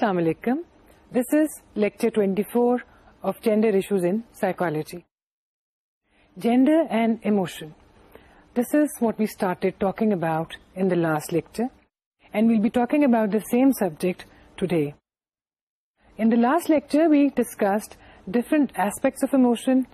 Assalamu alaikum. This is lecture 24 of Gender Issues in Psychology. Gender and emotion. This is what we started talking about in the last lecture, and we'll be talking about the same subject today. In the last lecture, we discussed different aspects of emotion,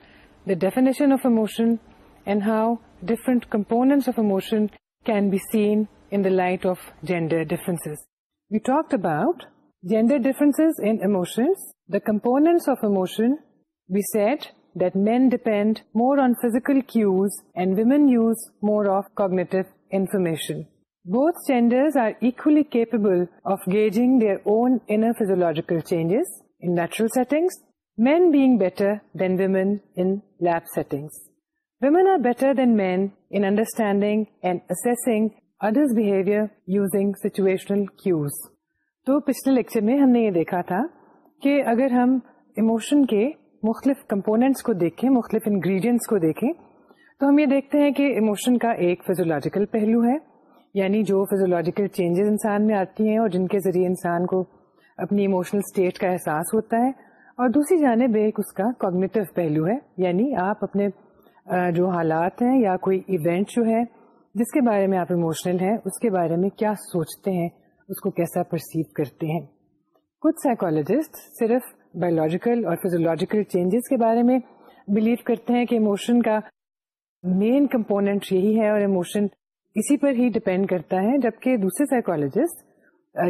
the definition of emotion, and how different components of emotion can be seen in the light of gender differences. We talked about Gender differences in emotions. The components of emotion. We said that men depend more on physical cues and women use more of cognitive information. Both genders are equally capable of gauging their own inner physiological changes in natural settings, men being better than women in lab settings. Women are better than men in understanding and assessing others' behavior using situational cues. تو پچھلے lecture میں ہم نے یہ دیکھا تھا کہ اگر ہم ایموشن کے مختلف کمپوننٹس کو دیکھیں مختلف انگریڈینٹس کو دیکھیں تو ہم یہ دیکھتے ہیں کہ ایموشن کا ایک فیزولوجیکل پہلو ہے یعنی جو فیزولوجیکل چینجز انسان میں آتی ہیں اور جن کے ذریعے انسان کو اپنی ایموشنل اسٹیٹ کا احساس ہوتا ہے اور دوسری جانب ایک اس کا کوگنیٹو پہلو ہے یعنی آپ اپنے جو حالات ہیں یا کوئی ایونٹ جو ہے جس کے بارے میں آپ ایموشنل ہیں اس کے بارے میں کیا سوچتے ہیں اس کو کیسا پرسیو کرتے ہیں کچھ سائیکولوجسٹ صرف بایولوجیکل اور فیزولوجیکل چینجز کے بارے میں بلیو کرتے ہیں کہ اموشن کا مین کمپوننٹ یہی ہے اور اموشن اسی پر ہی ڈپینڈ کرتا ہے جبکہ دوسرے سائیکولوجسٹ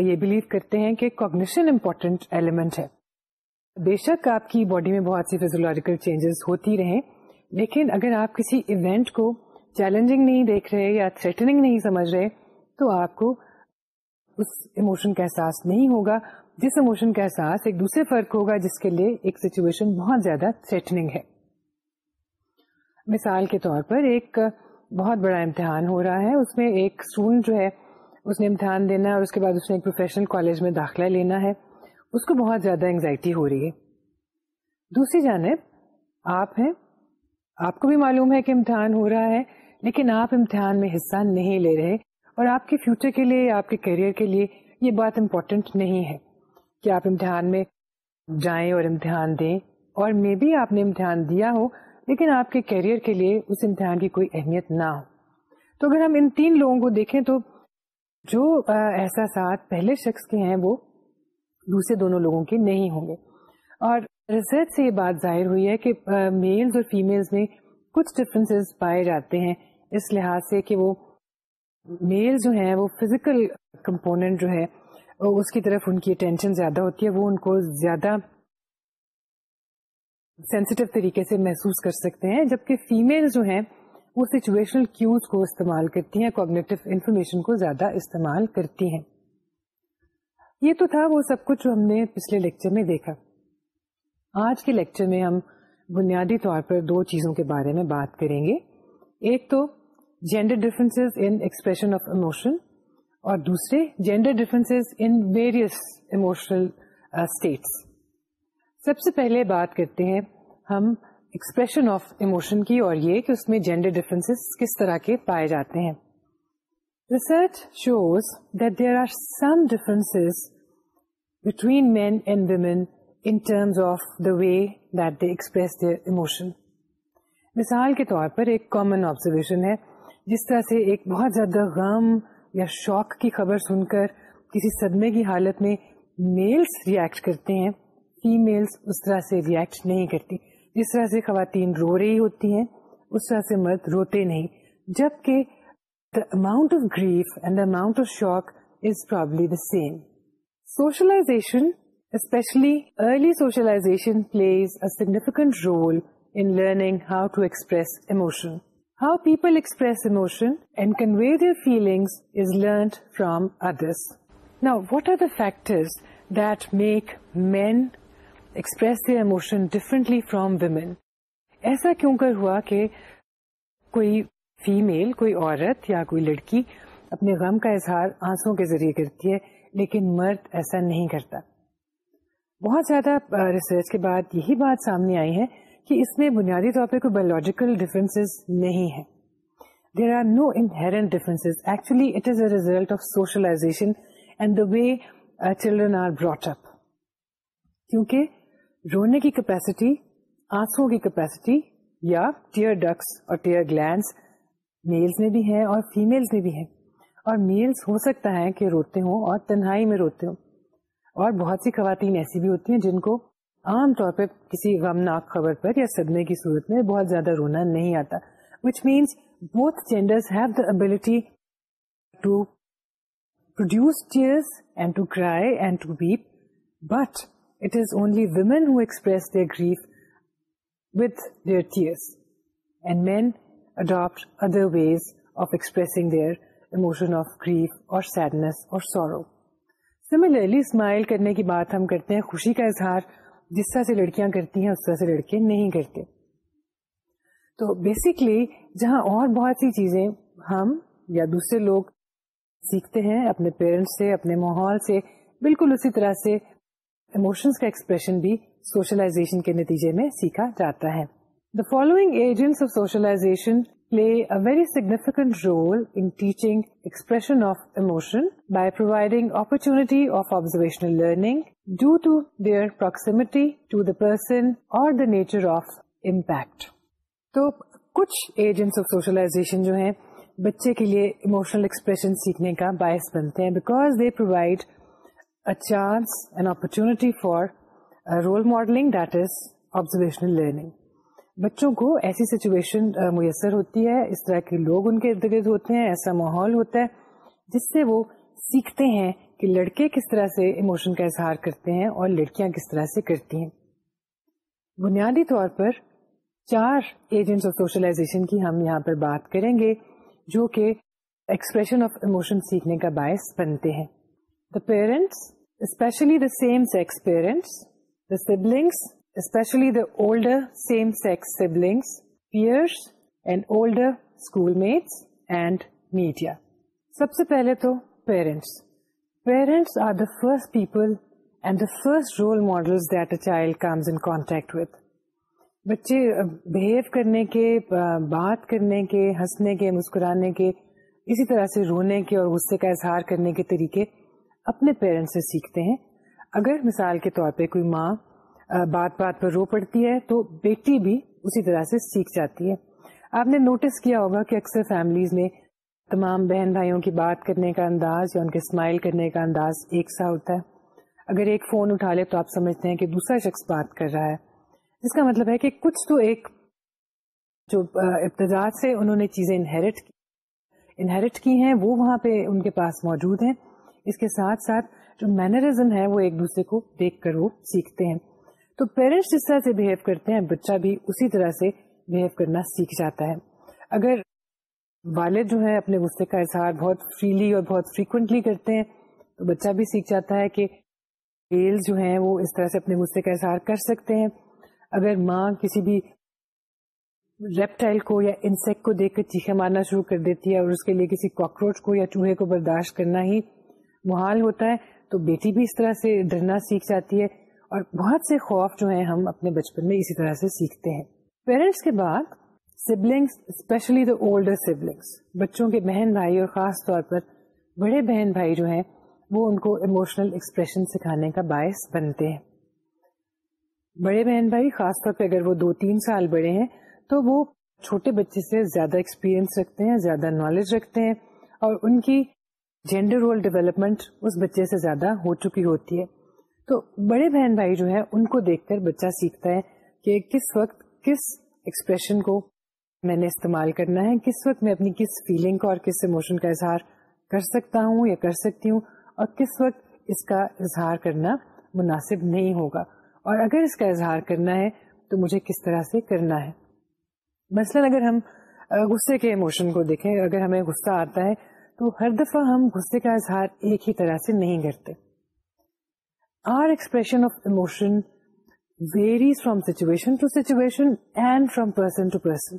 یہ بلیو کرتے ہیں کہ کوگنیشن امپورٹینٹ ایلیمنٹ ہے بے شک آپ کی باڈی میں بہت سی فیزولوجیکل چینجز ہوتی رہیں لیکن اگر آپ کسی ایونٹ کو چیلنجنگ نہیں دیکھ رہے یا تھریٹنگ نہیں سمجھ رہے تو آپ کو اس ایموشن کا احساس نہیں ہوگا جس ایموشن کا احساس ایک دوسرے فرق ہوگا جس کے لیے ایک سچویشن بہت زیادہ تھریٹنگ ہے مثال کے طور پر ایک بہت بڑا امتحان ہو رہا ہے اس میں ایک اسٹوڈنٹ جو ہے اس نے امتحان دینا ہے اور اس کے بعد اس نے ایک پروفیشنل کالج میں داخلہ لینا ہے اس کو بہت زیادہ انگزائٹی ہو رہی ہے دوسری جانب آپ ہیں آپ کو بھی معلوم ہے کہ امتحان ہو رہا ہے لیکن آپ امتحان میں حصہ نہیں لے رہے اور آپ کے فیوچر کے لیے آپ کے کیریئر کے لیے یہ بات امپورٹینٹ نہیں ہے کہ آپ امتحان میں جائیں اور امتحان دیں اور مے بھی آپ نے امتحان دیا ہو لیکن آپ کے کیریئر کے لیے اس امتحان کی کوئی اہمیت نہ ہو تو اگر ہم ان تین لوگوں کو دیکھیں تو جو احساسات پہلے شخص کے ہیں وہ دوسرے دونوں لوگوں کے نہیں ہوں گے اور ریسرچ سے یہ بات ظاہر ہوئی ہے کہ میلز اور فیمیلز میں کچھ ڈفرینس پائے جاتے ہیں اس لحاظ سے کہ وہ میل جو ہیں وہ فزیکل کمپوننٹ جو ہے اس کی طرف ان کی اٹینشن زیادہ ہوتی ہے وہ ان کو زیادہ طریقے سے محسوس کر سکتے ہیں جبکہ فیمیل جو ہیں وہ سچویشنل کیوز کو استعمال کرتی ہیں کوگنیٹو انفارمیشن کو زیادہ استعمال کرتی ہیں یہ تو تھا وہ سب کچھ جو ہم نے پچھلے لیکچر میں دیکھا آج کے لیکچر میں ہم بنیادی طور پر دو چیزوں کے بارے میں بات کریں گے ایک تو gender difference in expression of emotion اور دوسرے gender difference in various emotional states سب سے پہلے بات کرتے ہیں ہم ایکسپریشن آف اموشن کی اور یہ کہ اس میں جینڈر ڈفرینس کس طرح کے پائے جاتے ہیں research shows that there are some difference between men and women in terms of the way that they express their emotion مثال کے طور پر ایک کامن آبزرویشن ہے جس طرح سے ایک بہت زیادہ غم یا شوق کی خبر سن کر کسی صدمے کی حالت میں میلز ریئیکٹ کرتے ہیں فیمیلز اس طرح سے ریئیکٹ نہیں کرتی جس طرح سے خواتین رو رہی ہوتی ہیں اس طرح سے مرد روتے نہیں جبکہ the amount of grief and the amount of شوق is probably the same socialization especially early socialization plays a pleasant role in learning how to express emotion how people express and convey نا what are the factor emotion differently from women ایسا کیوں کر ہوا کہ کوئی female کوئی عورت یا کوئی لڑکی اپنے غم کا اظہار آنسو کے ذریعے کرتی ہے لیکن مرد ایسا نہیں کرتا بہت زیادہ ریسرچ کے بعد یہی بات سامنے آئی ہے کہ اس میں بنیادی طور پہ کوئی بایولوجیکل ڈفرینس نہیں ہے there are no inherent difference actually it is a result of socialization and the way children are brought up کیونکہ رونے کی کیپیسٹی آنسو کی کیپیسٹی یا ٹیئر ڈکس اور ٹیئر گلینڈس میلز میں بھی ہیں اور فیملس میں بھی ہیں اور میلز ہو سکتا ہے کہ روتے ہوں اور تنہائی میں روتے ہوں اور بہت سی خواتین ایسی بھی ہوتی ہیں جن کو عام طور پر کسی غمناک خبر پر یا صدمے کی صورت میں بہت زیادہ رونا نہیں آتا which means both genders have the ability to produce tears and to cry and to weep but it is only women who express their grief with their tears and men adopt other ways of expressing their emotion of grief or sadness اور سورو similarly smile کرنے کی بات ہم کرتے ہیں خوشی کا اظہار جس طرح سے لڑکیاں کرتی ہیں اس طرح سے لڑکے نہیں کرتے تو بیسکلی جہاں اور بہت سی چیزیں ہم یا دوسرے لوگ سیکھتے ہیں اپنے پیرنٹس سے اپنے ماحول سے بالکل اسی طرح سے ایموشنس کا ایکسپریشن بھی سوشلائزیشن کے نتیجے میں سیکھا جاتا ہے the following agents of socialization play a very significant role in teaching expression of emotion by providing opportunity of observational learning due to their proximity to the person or the nature of impact. تو کچھ agents of socialisation جو ہیں بچے کے لیے emotional expression سیکھنے کا باعث بنتے ہیں because they provide chance and opportunity for role modelling that is observational learning بچوں کو ایسی سچویشن میسر ہوتی ہے اس طرح کے لوگ ان کے ارد گرد ہوتے ہیں ایسا ماحول ہوتا ہے جس سے وہ سیکھتے ہیں کہ لڑکے کس طرح سے اموشن کا اظہار کرتے ہیں اور لڑکیاں کس طرح سے کرتی ہیں بنیادی طور پر چار ایجنٹس آف سوشلائزیشن کی ہم یہاں پر بات کریں گے جو کہ ایکسپریشن آف اموشن سیکھنے کا باعث بنتے ہیں the parents especially the same sex parents the siblings especially the older same sex siblings peers and older schoolmates and media سب سے پہلے تو parents parents are the first people and the first role model child comes in contact with بچے behave کرنے کے بات کرنے کے ہنسنے کے مسکرانے کے اسی طرح سے رونے کے اور غصے کا اظہار کرنے کے طریقے اپنے پیرنٹس سے سیکھتے ہیں اگر مثال کے طور پہ کوئی ماں بات بات پر رو پڑتی ہے تو بیٹی بھی اسی طرح سے سیکھ جاتی ہے آپ نے نوٹس کیا ہوگا کہ اکثر فیملیز میں تمام بہن بھائیوں کی بات کرنے کا انداز یا ان کے اسمائل کرنے کا انداز ایک سا ہوتا ہے اگر ایک فون اٹھا لے تو آپ سمجھتے ہیں کہ دوسرا شخص بات کر رہا ہے جس کا مطلب ہے کہ کچھ تو ایک جو ابتدا سے انہوں نے چیزیں انہیرٹ انہیریٹ کی ہیں وہ وہاں پہ ان کے پاس موجود ہیں اس کے ساتھ ساتھ جو مینرزم ہے وہ ایک دوسرے کو دیکھ کر وہ سیکھتے ہیں تو پیرنٹس جس طرح سے بہیو کرتے ہیں بچہ بھی اسی طرح سے بہیو کرنا سیکھ جاتا ہے اگر والد جو ہیں اپنے غصے کا اظہار بہت فریلی اور بہت فریکوینٹلی کرتے ہیں تو بچہ بھی سیکھ جاتا ہے کہ بیل جو ہیں وہ اس طرح سے اپنے غصے کا اظہار کر سکتے ہیں اگر ماں کسی بھی ریپٹائل کو یا انسیکٹ کو دیکھ کر چیخے مارنا شروع کر دیتی ہے اور اس کے لیے کسی کاکروچ کو یا چوہے کو برداشت کرنا ہی محال ہوتا ہے تو بیٹی بھی اس طرح سے ڈرنا سیکھ جاتی ہے اور بہت سے خوف جو ہیں ہم اپنے بچپن میں اسی طرح سے سیکھتے ہیں پیرنٹس کے بعد siblings especially the older siblings بچوں کے بہن بھائی اور خاص طور پر بڑے بہن بھائی جو ہیں وہ ان کو اموشنل ایکسپریشن سکھانے کا باعث بنتے ہیں بڑے بہن بھائی خاص طور پہ اگر وہ دو تین سال بڑے ہیں تو وہ چھوٹے بچے سے زیادہ ایکسپیرئنس رکھتے ہیں زیادہ نالج رکھتے ہیں اور ان کی جینڈر رول ڈیولپمنٹ اس بچے سے زیادہ ہو چکی ہوتی ہے تو بڑے بہن بھائی جو ہے ان کو دیکھ کر بچہ سیکھتا ہے کہ کس وقت کس ایکسپریشن کو میں نے استعمال کرنا ہے کس وقت میں اپنی کس فیلنگ کو اور کس اموشن کا اظہار کر سکتا ہوں یا کر سکتی ہوں اور کس وقت اس کا اظہار کرنا مناسب نہیں ہوگا اور اگر اس کا اظہار کرنا ہے تو مجھے کس طرح سے کرنا ہے مثلاً اگر ہم غصے کے اموشن کو دیکھیں اگر ہمیں غصہ آتا ہے تو ہر دفعہ ہم غصے کا اظہار ایک ہی طرح سے نہیں کرتے our expression of emotion varies from situation to situation and from person to person.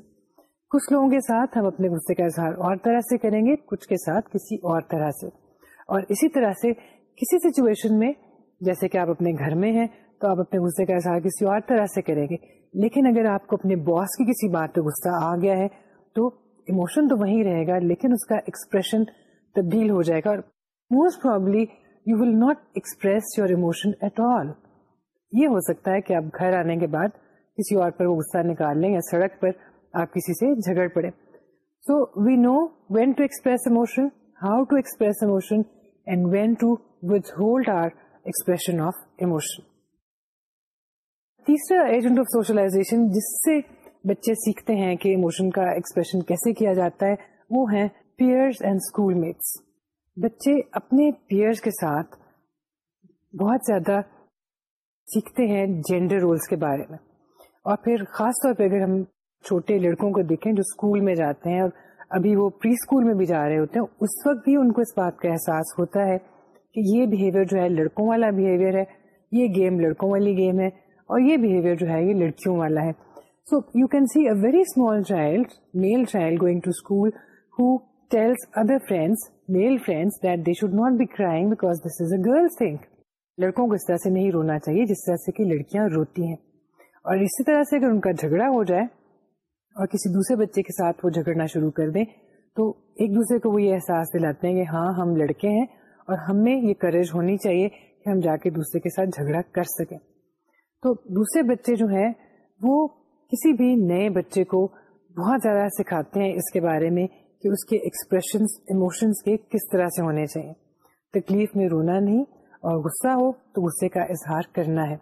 کچھ لوگوں کے ساتھ ہم اپنے غصے کا اظہار اور طرح سے کریں گے کچھ کے ساتھ کسی اور طرح سے اور اسی طرح سے کسی سچویشن میں جیسے کہ آپ اپنے گھر میں ہیں تو آپ اپنے غصے کا اظہار کسی اور طرح سے کریں گے لیکن اگر آپ کو اپنے باس کی کسی بات پہ غصہ آ گیا ہے تو ایموشن تو وہی رہے گا لیکن اس کا ایکسپریشن تبدیل ہو جائے گا اور most probably you will not express your emotion at all یہ ہو سکتا ہے کہ آپ گھر آنے کے بعد کسی اور پر پر وہ غصہ نکال لیں یا سڑک آپ کسی سے جھگڑ پڑے so we know when to express emotion how to express emotion and when to withhold or expression of emotion تیسرا ایجنٹ آف سوشلائزیشن جس سے بچے سیکھتے ہیں کہ اموشن کا ایکسپریشن کیسے کیا جاتا ہے وہ ہیں پیئرس اینڈ اسکول میٹس بچے اپنے پیئرس کے ساتھ بہت زیادہ سیکھتے ہیں جینڈر رولس کے بارے میں اور پھر خاص طور پہ اگر ہم چھوٹے لڑکوں کو دیکھیں جو اسکول میں جاتے ہیں اور ابھی وہ پری اسکول میں بھی جا رہے ہوتے ہیں اس وقت بھی ان کو اس بات کا احساس ہوتا ہے کہ یہ بہیویئر جو ہے لڑکوں والا بہیویئر ہے یہ گیم لڑکوں والی گیم ہے اور یہ بہیویئر جو ہے یہ لڑکیوں والا ہے so you can see a very small child male child going to school who tells other friends, friends, male that they should not be crying because this is a girl's thing. لڑکوں کو اس طرح سے نہیں رونا چاہیے جس طرح سے کہ لڑکیاں روتی ہیں اور اسی طرح سے اگر ان کا جھگڑا ہو جائے اور کسی دوسرے بچے کے ساتھ وہ جھگڑنا شروع کر دیں تو ایک دوسرے کو وہ یہ احساس دلاتے ہیں کہ ہاں ہم لڑکے ہیں اور ہمیں یہ کریج ہونی چاہیے کہ ہم جا کے دوسرے کے ساتھ جھگڑا کر سکیں تو دوسرے بچے جو ہیں وہ کسی بھی نئے بچے کو بہت زیادہ سکھاتے ہیں اس کے بارے میں کہ اس کے ایکسپریشنس ایموشنس کے کس طرح سے ہونے چاہیے تکلیف میں رونا نہیں اور غصہ ہو تو غصے کا اظہار کرنا ہے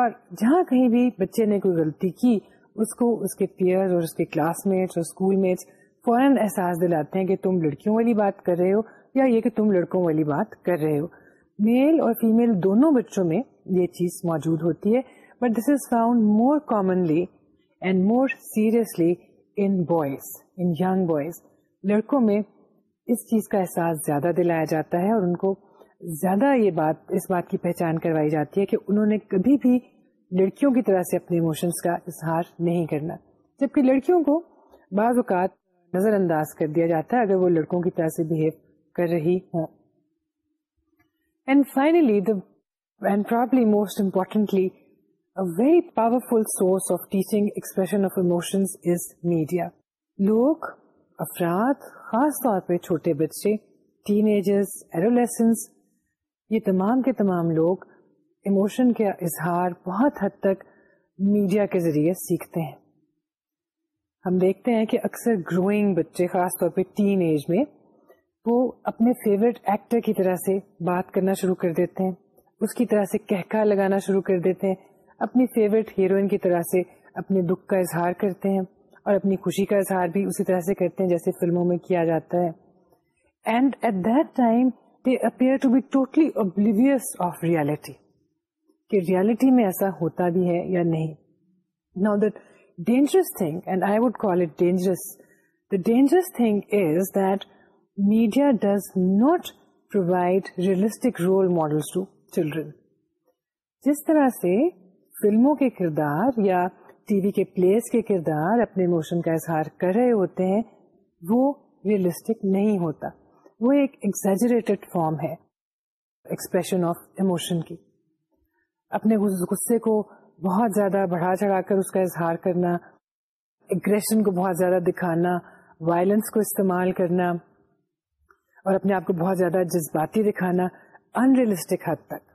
اور جہاں کہیں بھی بچے نے کوئی غلطی کی اس کو اس کے پیئر اور اسکول میٹس فوراً احساس دلاتے ہیں کہ تم لڑکیوں والی بات کر رہے ہو یا یہ کہ تم لڑکوں والی بات کر رہے ہو میل اور فیمل دونوں بچوں میں یہ چیز موجود ہوتی ہے but this is found more commonly and more seriously in boys in young boys لڑکوں میں اس چیز کا احساس زیادہ دلایا جاتا ہے اور ان کو زیادہ یہ بات اس بات کی پہچان کروائی جاتی ہے کہ انہوں نے کبھی بھی لڑکیوں کی طرح سے اپنے کا اظہار نہیں کرنا جبکہ لڑکیوں کو بعض اوقات نظر انداز کر دیا جاتا ہے اگر وہ لڑکوں کی طرح سے بہیو کر رہی ہوں and and finally probably most importantly very powerful source of teaching expression of is media لوگ افراد خاص طور پہ چھوٹے بچے ٹین ایجرس یہ تمام کے تمام لوگ ایموشن کا اظہار بہت حد تک میڈیا کے ذریعے سیکھتے ہیں ہم دیکھتے ہیں کہ اکثر گروئنگ بچے خاص طور پہ ٹین ایج میں وہ اپنے فیورٹ ایکٹر کی طرح سے بات کرنا شروع کر دیتے ہیں اس کی طرح سے کہکا لگانا شروع کر دیتے ہیں اپنی فیوریٹ ہیروئن کی طرح سے اپنے دکھ کا اظہار کرتے ہیں اور اپنی خوشی کا اظہار بھی اسی طرح سے کرتے ہیں جیسے فلموں میں کیا جاتا ہے and at that time they appear to be totally off reality کہ ریالٹی میں ایسا ہوتا بھی ہے یا نہیں نا dangerous thing and I would call it dangerous the dangerous thing is that media does not provide realistic role model جس طرح سے فلموں کے کردار یا ٹی وی کے کے کردار اپنے پاروشن کا اظہار کر رہے ہوتے ہیں وہ ریئلسٹک نہیں ہوتا وہ فارم ہے ایکسپریشن آف کی اپنے غصے کو بہت زیادہ بڑھا چڑھا کر اس کا اظہار کرنا اگریشن کو بہت زیادہ دکھانا وائلنس کو استعمال کرنا اور اپنے آپ کو بہت زیادہ جذباتی دکھانا انریلسٹک حد تک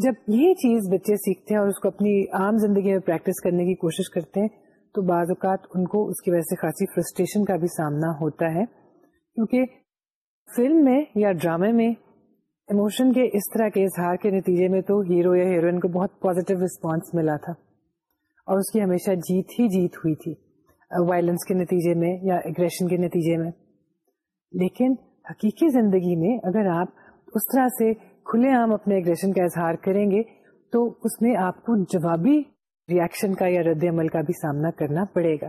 جب یہ چیز بچے سیکھتے ہیں اور اس کو اپنی عام زندگی میں پریکٹس کرنے کی کوشش کرتے ہیں تو بعض اوقات ان کو اس کی وجہ سے خاصی فرسٹریشن کا بھی سامنا ہوتا ہے کیونکہ فلم میں یا ڈرامے میں ایموشن کے اس طرح کے اظہار کے نتیجے میں تو ہیرو یا ہیروئن کو بہت پازیٹو ریسپانس ملا تھا اور اس کی ہمیشہ جیت ہی جیت ہوئی تھی وائلنس کے نتیجے میں یا اگریشن کے نتیجے میں لیکن حقیقی زندگی میں اگر آپ اس طرح سے کھلے عام اپنے اگریشن کا اظہار کریں گے تو اس میں آپ کو جوابی ریاشن کا یا رد عمل کا بھی سامنا کرنا پڑے گا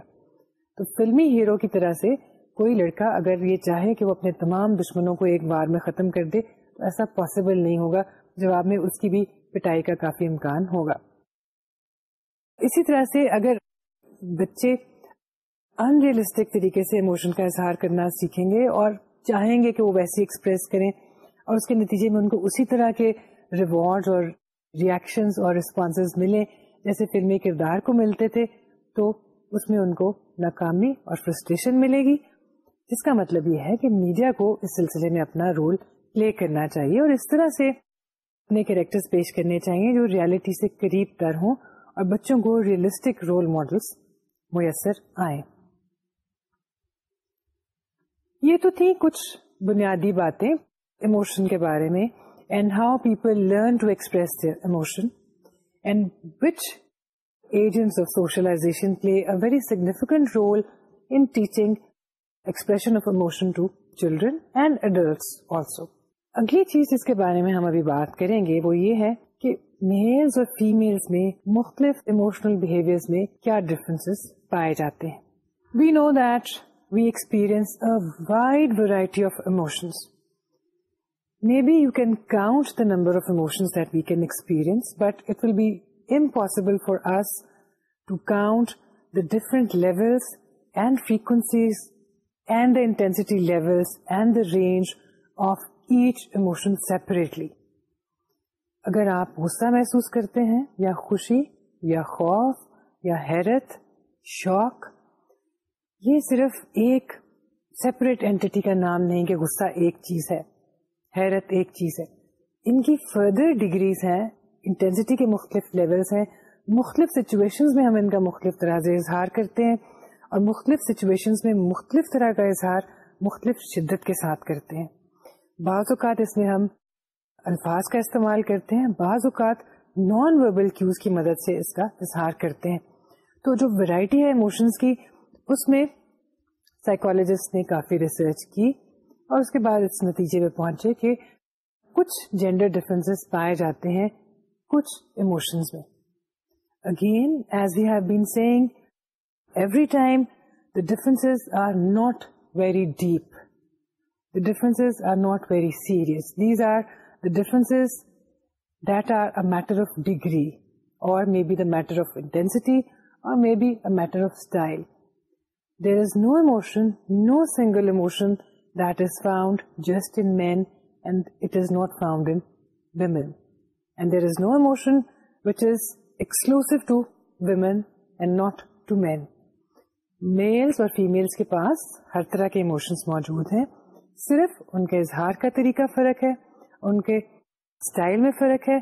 تو فلمی ہیرو کی طرح سے کوئی لڑکا اگر یہ چاہے کہ وہ اپنے تمام دشمنوں کو ایک بار میں ختم کر دے تو ایسا پاسبل نہیں ہوگا جواب میں اس کی بھی پٹائی کا کافی امکان ہوگا اسی طرح سے اگر بچے انریلسٹک طریقے سے ایموشن کا اظہار کرنا سیکھیں گے اور چاہیں گے کہ وہ ویسے ایکسپریس کریں اور اس کے نتیجے میں ان کو اسی طرح کے ریوارڈ اور ریئیکشنز اور ریسپانس ملے جیسے فلمی کردار کو ملتے تھے تو اس میں ان کو ناکامی اور فرسٹریشن ملے گی جس کا مطلب یہ ہے کہ میڈیا کو اس سلسلے میں اپنا رول پلے کرنا چاہیے اور اس طرح سے اپنے کیریکٹر پیش کرنے چاہیے جو ریالٹی سے قریب تر ہوں اور بچوں کو ریئلسٹک رول ماڈلس میسر آئیں یہ تو تھی کچھ بنیادی باتیں اموشن کے بارے میں and how people learn to express their emotionization play significant role in teaching expressions also اگلی چیز جس کے بارے میں ہم ابھی بات کریں گے وہ یہ ہے کہ میلس اور فیمل میں مختلف اموشنل بہیویئر میں کیا ڈفرینس پائے جاتے ہیں we know that we experience a wide variety of emotions maybe you can count the number of emotions but it be impossible for us to count the different levels and frequencies and the intensity levels and the range of each emotion separately اگر آپ غصہ محسوس کرتے ہیں یا خوشی یا خوف یا حیرت شوق یہ صرف ایک سیپریٹ اینٹی کا نام نہیں کہ غصہ ایک چیز ہے حیرت ایک چیز ہے ان کی فردر ڈگریز ہیں انٹینسٹی کے مختلف لیولس ہیں مختلف سچویشنز میں ہم ان کا مختلف طرح سے اظہار کرتے ہیں اور مختلف سچویشنز میں مختلف طرح کا اظہار مختلف شدت کے ساتھ کرتے ہیں بعض اوقات اس میں ہم الفاظ کا استعمال کرتے ہیں بعض اوقات نان وربل کیوز کی مدد سے اس کا اظہار کرتے ہیں تو جو ورائٹی ہے ایموشنز کی اس میں سائیکولوجسٹ نے کافی ریسرچ کی اور اس کے بعد اس نتیجے پہ پہنچے کہ کچھ جینڈر ڈفرینس پائے جاتے ہیں کچھ میں again as have been seeing every time the difference are not very deep the difference are not very serious these are the difference that are a matter of degree or may be the matter of intensity or may be a matter of style there is no emotion no single emotion female کے پاس ہر طرح کے emotions موجود ہیں صرف ان کے اظہار کا طریقہ فرق ہے ان کے اسٹائل میں فرق ہے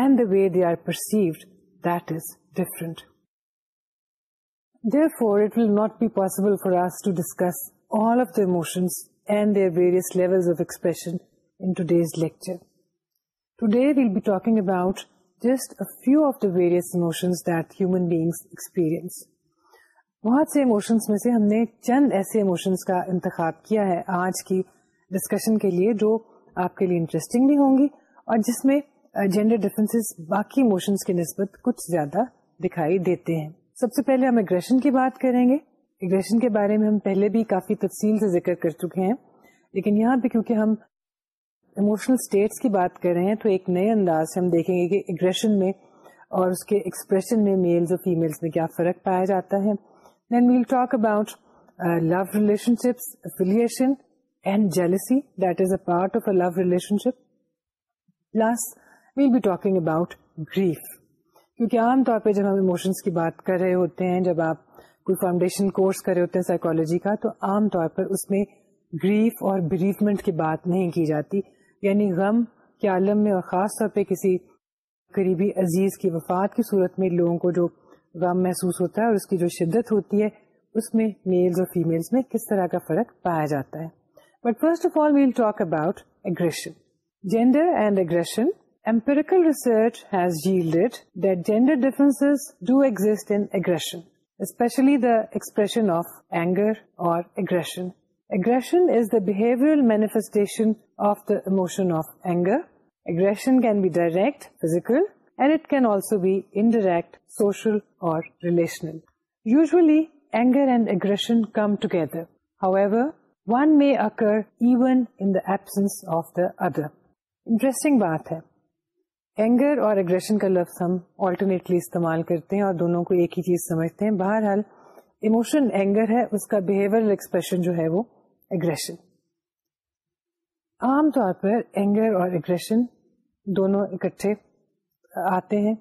and the way they are perceived that is different therefore it will not be possible for to discuss all of emotions and their various levels of expression in today's lecture. Today we'll be talking about just a few of the various emotions that human beings experience. بہت سے emotions میں سے ہم نے چند ایسے emotions کا انتخاب کیا ہے آج کی ڈسکشن کے لیے جو آپ کے لیے انٹرسٹنگ بھی ہوں گی اور جس میں جینڈر uh, ڈفرینس باقی ایموشنس کی نسبت کچھ زیادہ دکھائی دیتے ہیں سب سے پہلے ہم اگریشن کی بات کریں گے اگریشن کے بارے میں ہم پہلے بھی کافی تفصیل سے ذکر کر چکے ہیں لیکن یہاں پہ کیونکہ ہم اموشنل اسٹیٹس کی بات کر رہے ہیں تو ایک نئے انداز سے ہم دیکھیں گے کہ اگریشن میں اور اس کے ایکسپریشن میں میلز اور فیملس میں کیا فرق پایا جاتا ہے then we'll talk about love relationships affiliation and jealousy that is a part of a love relationship plus we'll be talking about grief کیونکہ عام طور پہ جب ہم اموشنس کی بات کر رہے ہوتے ہیں جب آپ کوئی فاؤنڈیشن کورس کرے ہوتے ہیں سائیکولوجی کا تو عام طور پر اس میں گریف اور بریفمنٹ کی بات نہیں کی جاتی یعنی غم کے عالم میں اور خاص طور پہ کسی قریبی عزیز کی وفات کی صورت میں لوگوں کو جو غم محسوس ہوتا ہے اور اس کی جو شدت ہوتی ہے اس میں میلز اور فیمیلز میں کس طرح کا فرق پایا جاتا ہے but first of all we'll talk about aggression gender and aggression manifestation of داشن aggression can be direct physical and it can also be indirect social or relational usually anger and aggression come together how one میں occur even in of the other interesting بات ہے anger اور aggression کا لفظ ہم alternately استعمال کرتے ہیں اور دونوں کو ایک ہی چیز سمجھتے ہیں بہرحال ایموشن اینگر ہے اس کا بہیویئر ایکسپریشن جو ہے وہ اگریشن عام طور پر اینگر اور اگریشن دونوں اکٹھے آتے ہیں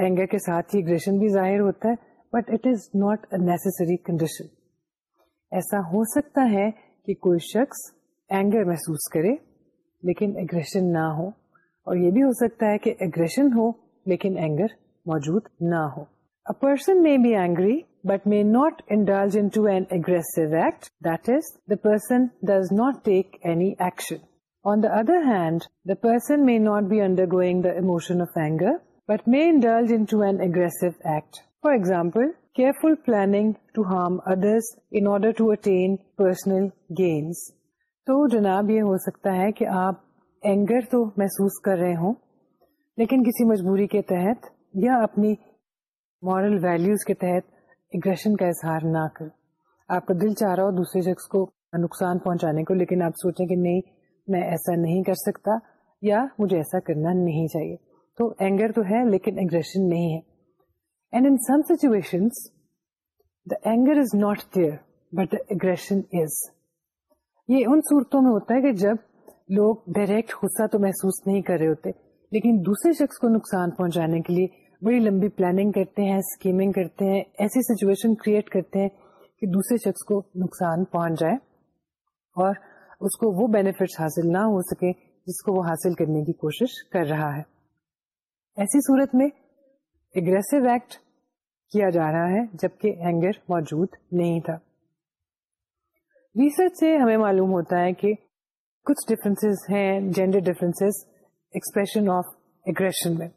اینگر کے ساتھ ہی اگریشن بھی ظاہر ہوتا ہے but it is not a necessary condition ایسا ہو سکتا ہے کہ کوئی شخص اینگر محسوس کرے لیکن اگریشن نہ ہو اور یہ بھی ہو سکتا ہے کہ اگر اینگر موجود نہ ہو ا پرسن میں person may not be undergoing the emotion of anger but may and also act for example careful planning to harm others in order to attain personal gains تو جناب یہ ہو سکتا ہے کہ آپ اینگر تو محسوس کر رہے ہوں لیکن کسی مجبوری کے تحت یا اپنی مورل ویلوز کے تحت اگریشن کا اظہار نہ کر آپ کا دل چاہ رہا ہو دوسرے شخص کو نقصان پہنچانے کو لیکن آپ سوچیں کہ نہیں میں ایسا نہیں کر سکتا یا مجھے ایسا کرنا نہیں چاہیے تو اینگر تو ہے لیکن اگریشن نہیں ہے and in some situation the the anger is is not but aggression یہ ان صورتوں میں ہوتا ہے کہ جب لوگ ڈائریکٹ غصہ تو محسوس نہیں کر رہے ہوتے لیکن دوسرے شخص کو نقصان پہنچانے کے لیے بڑی لمبی پلاننگ کرتے ہیں اسکیمنگ کرتے ہیں ایسی سچویشن کریٹ کرتے ہیں کہ دوسرے شخص کو نقصان پہنچ جائے اور اس کو وہ بینیفٹ حاصل نہ ہو سکے جس کو وہ حاصل کرنے کی کوشش کر رہا ہے ایسی صورت میں اگریسو ایکٹ کیا جا رہا ہے جبکہ اینگر موجود نہیں تھا ریسرچ سے ہمیں معلوم ہوتا ہے کہ کچھ ڈفرینس ہیں gender difference expression of aggression میں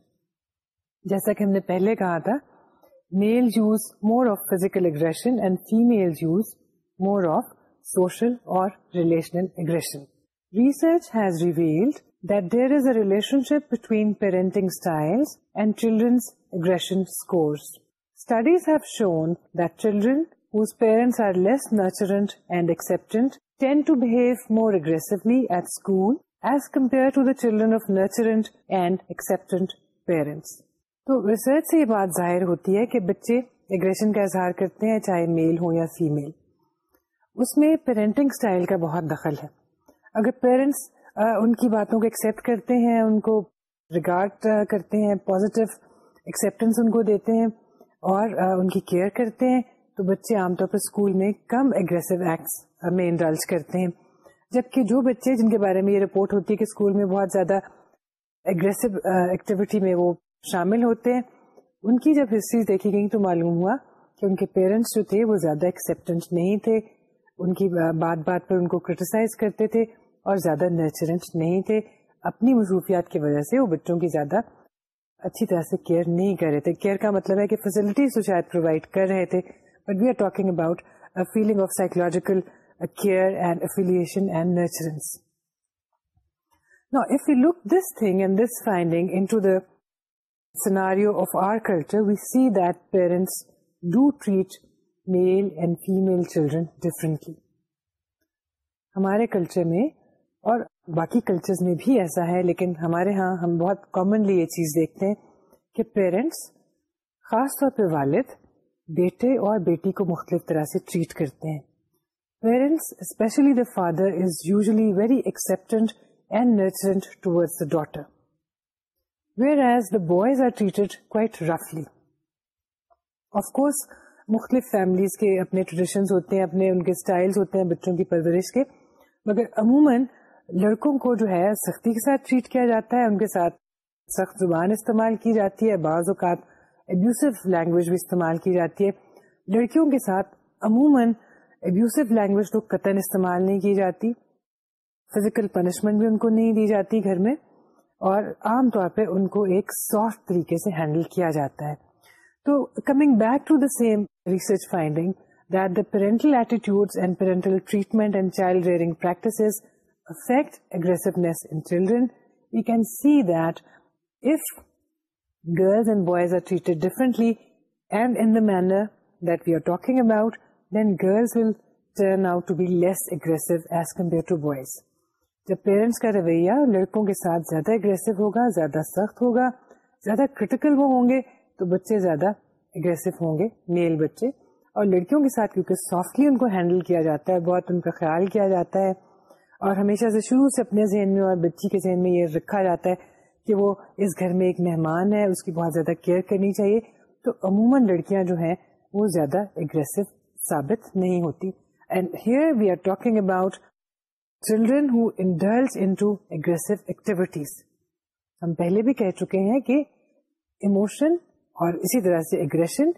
جیسا کہ ہم نے پہلے کہا تھا male use more of aggression and female more of social اور relational aggression research has revealed that there is a relationship between parenting style and children's aggression studies have shown that children's parents are less nurtured tend to behave more aggressively school as compare to research سے یہ بات ظاہر ہوتی ہے کہ بچے aggression کا اظہار کرتے ہیں چاہے میل ہو یا فیمل اس میں پیرنٹنگ اسٹائل کا بہت دخل ہے اگر پیرنٹس ان کی باتوں کو ایکسیپٹ کرتے ہیں ان کو ریگارڈ کرتے ہیں پوزیٹیو ایکسیپٹینس ان کو دیتے ہیں اور ان کی کیئر کرتے ہیں تو بچے عام طور پر اسکول میں کم اگریسو ایکٹس میں انڈلج کرتے ہیں جبکہ جو بچے جن کے بارے میں یہ رپورٹ ہوتی ہے کہ اسکول میں بہت زیادہ اگریسو ایکٹیویٹی میں وہ شامل ہوتے ہیں ان کی جب ہسٹری دیکھی گئی تو معلوم ہوا کہ ان کے پیرنٹس جو تھے وہ زیادہ ایکسیپٹنٹ نہیں تھے ان کی بات بات پر ان کو کرٹیسائز کرتے تھے اور زیادہ نیچرنٹ نہیں تھے اپنی مصروفیات کی وجہ سے وہ بچوں کی زیادہ اچھی طرح سے کیئر نہیں کر رہے تھے کیئر کا مطلب ہے کہ فیسلٹیز تو شاید پرووائڈ کر رہے تھے but we are talking about feeling of psychological ہمارے کلچر میں اور باقی کلچر میں بھی ایسا ہے لیکن ہمارے ہاں ہم بہت کامنلی یہ چیز دیکھتے ہیں کہ پیرنٹس خاص طور پہ والد بیٹے اور بیٹی کو مختلف طرح سے ٹریٹ کرتے ہیں parents especially the father is usually very roughly. And course, مختلف فیملیز کے اپنے ٹریڈیشنز ہوتے ہیں اپنے ان کے سٹائلز ہوتے ہیں بچوں کی پرورش کے مگر عموماً لڑکوں کو جو ہے سختی کے ساتھ ٹریٹ کیا جاتا ہے ان کے ساتھ سخت زبان استعمال کی جاتی ہے بعض اوقات ایبیوسو لینگویج بھی استعمال کی جاتی ہے لڑکیوں کے ساتھ عموماً ابیوسو لینگویج تو قطن استعمال نہیں کی جاتی فزیکل پنشمنٹ بھی ان کو نہیں دی جاتی گھر میں اور عام طور پہ ان کو ایک سافٹ طریقے سے ہینڈل کیا جاتا ہے تو coming back to the same research finding that the parental attitude and parental treatment and child rearing practice girls and boys are treated and in the manner that we are talking about then girls will turn out to be less aggressive as compare to boys جب parents کا رویہ لڑکوں کے ساتھ زیادہ aggressive ہوگا زیادہ سخت ہوگا زیادہ کرٹیکل وہ ہوں گے تو بچے زیادہ اگریسو ہوں گے میل بچے اور لڑکیوں کے ساتھ کیونکہ سافٹلی ان کو ہینڈل کیا جاتا ہے بہت ان کا خیال کیا جاتا ہے اور ہمیشہ سے شروع سے اپنے ذہن میں اور بچی کے ذہن میں یہ رکھا جاتا ہے کہ وہ اس گھر میں ایک مہمان ہے اس کی بہت زیادہ کیئر کرنی چاہیے تو عموماً لڑکیاں جو ہیں وہ زیادہ اگریسو ثابت نہیں ہوتی and here we are talking about children who indulge in to aggressive activities ہم پہلے بھی کہہ چکے ہیں کہ ایموشن اور اسی طرح سے اگریشن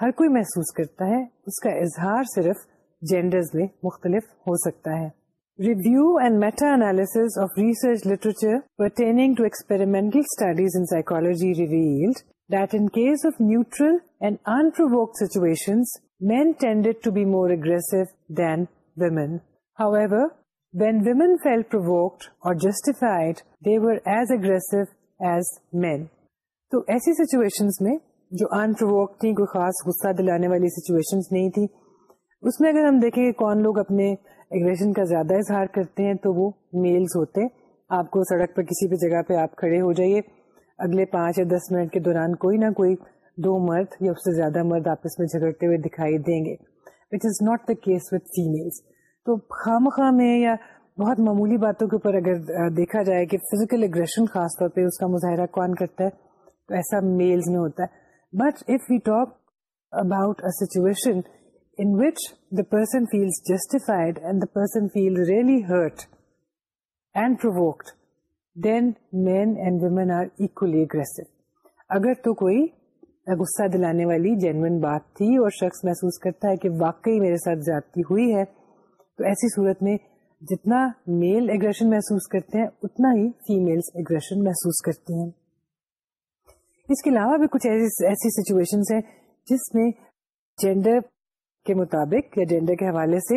ہر کوئی محسوس کرتا ہے اس کا اظہار صرف جینڈرز میں مختلف ہو سکتا ہے review and meta analysis of research literature pertaining to experimental studies in psychology revealed that in case of neutral and unprovoked situations, men tended to be more aggressive than women. However, when women felt provoked or justified, they were as aggressive as men. تو ایسی situations میں جو انپروک تھیں کوئی خاص غصہ دلانے والی سچویشنز نہیں تھی اس میں اگر ہم دیکھیں کہ کون لوگ اپنے اگریشن کا زیادہ اظہار کرتے ہیں تو وہ میلز ہوتے ہیں آپ کو سڑک پر کسی بھی جگہ پہ آپ کھڑے ہو جائیے اگلے پانچ یا دس منٹ کے دوران کوئی نہ کوئی دو مرد یا اس سے زیادہ مرد آپس میں جھگڑتے ہوئے دکھائی دیں گے which is not the case with females تو خام خواہ بہت معمولی باتوں کے اوپر اگر دیکھا جائے کہ فزیکل اگریشن خاص طور پہ اس کا مظاہرہ کون کرتا ہے تو ایسا میلز میں ہوتا ہے but if you talk about a situation in which the person feels justified and the person feel really hurt and provoked then men and are equally اگر تو کوئی غصہ دلانے والی بات تھی اور شخص محسوس کرتا ہے کہ واقعی میرے ساتھ زیادتی ہوئی ہے تو ایسی صورت میں جتنا میل اگریشن محسوس کرتے ہیں اتنا ہی فیمل اگریشن محسوس کرتے ہیں اس کے علاوہ بھی کچھ ایسی سچویشن ہیں جس میں جینڈر کے مطابق یا جینڈر کے حوالے سے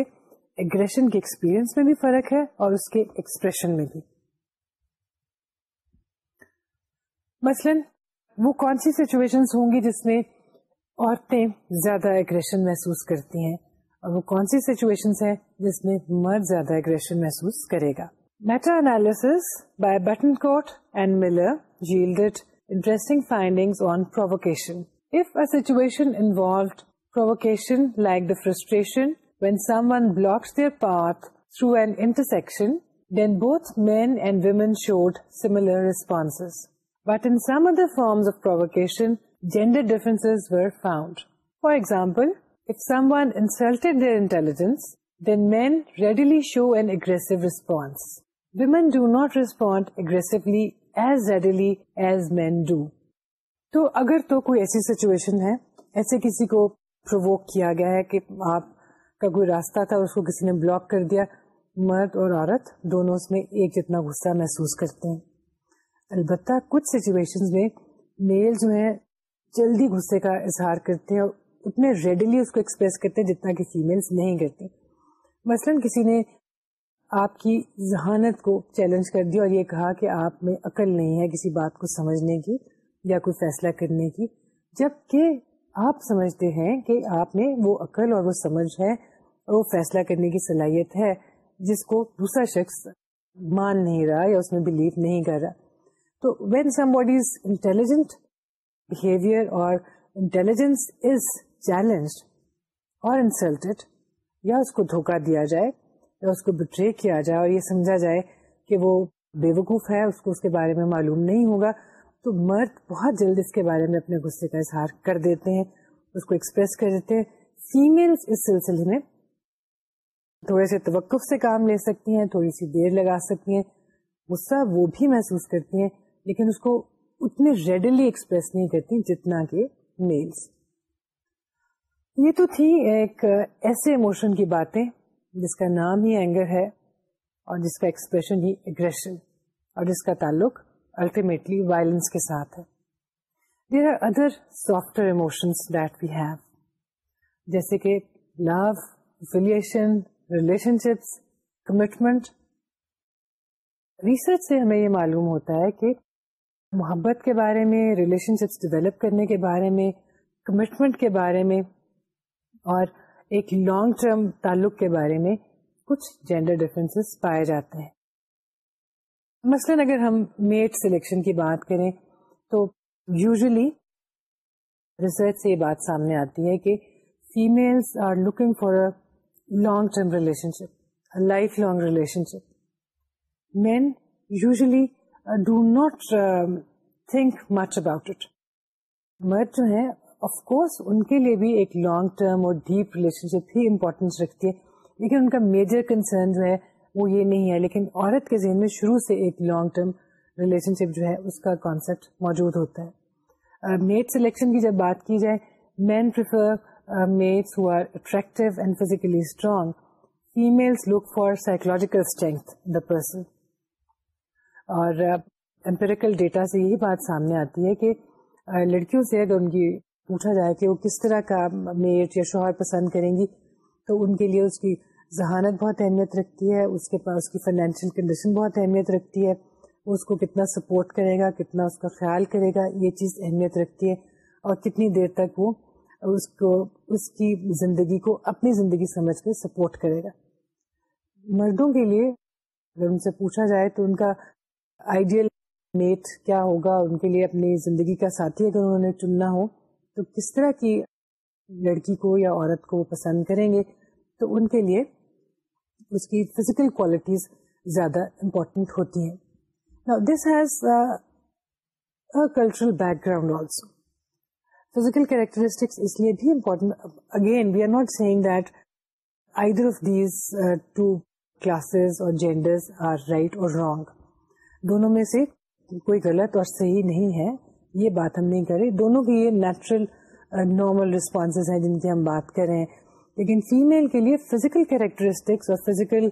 اگریشن کے ایکسپیرئنس میں بھی فرق ہے اور اس کے ایکسپریشن میں بھی مثلاً وہ کون سی سچویشن ہوں گی جس میں عورتیں زیادہ اگریشن محسوس کرتی ہیں اور وہ کون سی سچویشن ہیں جس میں مرد زیادہ اگریشن محسوس کرے گا meta analysis by Bettencourt and Miller yielded interesting finding on provocation of a situation involved provocation like the frustration when someone blocks their path through and intersection then both men and women showed similar response but under فارمسن gender differences men do تو اگر تو کوئی ایسی situation ہے ایسے کسی کو پروک کیا گیا ہے کہ آپ کا کوئی راستہ تھا اس کو کسی نے بلاک کر دیا مرد اور عورت دونوں ایک جتنا گسا محسوس کرتے ہیں البتہ کچھ سچویشن میں میل جو ہیں جلدی غصے کا اظہار کرتے ہیں اور اتنے ریڈیلی اس کو ایکسپریس کرتے ہیں جتنا کہ فیمل نہیں کرتے مثلا کسی نے آپ کی ذہانت کو چیلنج کر دیا اور یہ کہا کہ آپ میں عقل نہیں ہے کسی بات کو سمجھنے کی یا کوئی فیصلہ کرنے کی جب کہ آپ سمجھتے ہیں کہ آپ نے وہ عقل اور وہ سمجھ ہے اور وہ فیصلہ کرنے کی صلاحیت ہے جس کو دوسرا شخص مان نہیں رہا یا اس میں بلیو نہیں کر رہا تو when somebody's intelligent behaviour اور انٹیلیجنس از چیلنج اور انسلٹیڈ یا اس کو دھوکہ دیا جائے یا اس کو بٹرے کیا جائے اور یہ سمجھا جائے کہ وہ بے وقوف ہے اس کو اس کے بارے میں معلوم نہیں ہوگا تو مرد بہت جلد اس کے بارے میں اپنے غصے کا اظہار کر دیتے ہیں اس کو ایکسپریس کر دیتے ہیں فیملس اس سلسلے میں تھوڑے سے توقف سے کام لے سکتی ہیں تھوڑی سی دیر لگا سکتی ہیں غصہ وہ بھی محسوس کرتی ہیں لیکن اس کو اتنے ریڈلی ایکسپریس نہیں کرتی جتنا کہ میلس یہ تو تھی ایک ایسے اموشن کی باتیں جس کا نام ہی اینگر ہے اور جس کا ایکسپریشن ہی اگریشن اور جس کا تعلق الٹیمیٹلی وائلنس کے ساتھ ہے there are other emotions that we have جیسے کہ love relation relationships commitment research سے ہمیں یہ معلوم ہوتا ہے کہ محبت کے بارے میں ریلیشن شپس ڈیولپ کرنے کے بارے میں کمٹمنٹ کے بارے میں اور ایک لانگ ٹرم تعلق کے بارے میں کچھ جینڈر ڈفرینس پائے جاتے ہیں مثلا اگر ہم میٹ سلیکشن کی بات کریں تو یوزلی ریسرچ سے یہ بات سامنے آتی ہے کہ females are looking for long term relationship lifelong relationship men usually do not think much about it مرد جو ہے آف کورس ان کے لیے بھی ایک لانگ ٹرم اور ڈیپ ریلیشن شپ ہی امپورٹینس رکھتی ہے لیکن ان کا میجر کنسرن جو ہے وہ یہ نہیں ہے لیکن عورت کے ذہن میں شروع سے ایک لانگ ٹرم ریلیشن شپ جو ہے اس کا کانسیپٹ موجود ہوتا ہے میٹ سلیکشن کی جب بات کی جائے men prefer mates who are attractive and physically strong females look for psychological strength the person اور امپیریکل ڈیٹا سے یہی بات سامنے آتی ہے کہ لڑکیوں سے اگر ان کی پوچھا جائے کہ وہ کس طرح کا میٹ یا شوہر پسند کریں گی تو ان کے لیے اس کی ذہانت بہت اہمیت رکھتی ہے اس کے پاس اس کی فائنینشیل کنڈیشن بہت اہمیت رکھتی ہے اس کو کتنا سپورٹ کرے گا کتنا اس کا خیال کرے گا یہ چیز اہمیت رکھتی ہے اور کتنی دیر تک وہ اس کو اس کی زندگی کو اپنی زندگی سمجھ کے سپورٹ کرے گا مردوں کے لیے اگر ان سے پوچھا جائے تو ان کا آئیڈیل میٹ کیا ہوگا ان کے لیے اپنی زندگی کا ساتھی اگر انہوں نے چننا ہو تو کس طرح کی لڑکی کو یا عورت کو پسند کریں گے تو ان کے لیے اس کی فزیکل کوالٹیز زیادہ امپورٹنٹ ہوتی ہیں this has cultural background also physical characteristics اس لیے بھی important again we are not saying that either of these two classes اور جینڈرز آر رائٹ اور رانگ دونوں میں سے کوئی غلط اور صحیح نہیں ہے یہ بات ہم نہیں کریں دونوں کی یہ نیچرل نارمل رسپانسز ہیں جن کی ہم بات کریں لیکن فیمل کے لیے فزیکل کیریکٹرسٹکس اور فزیکل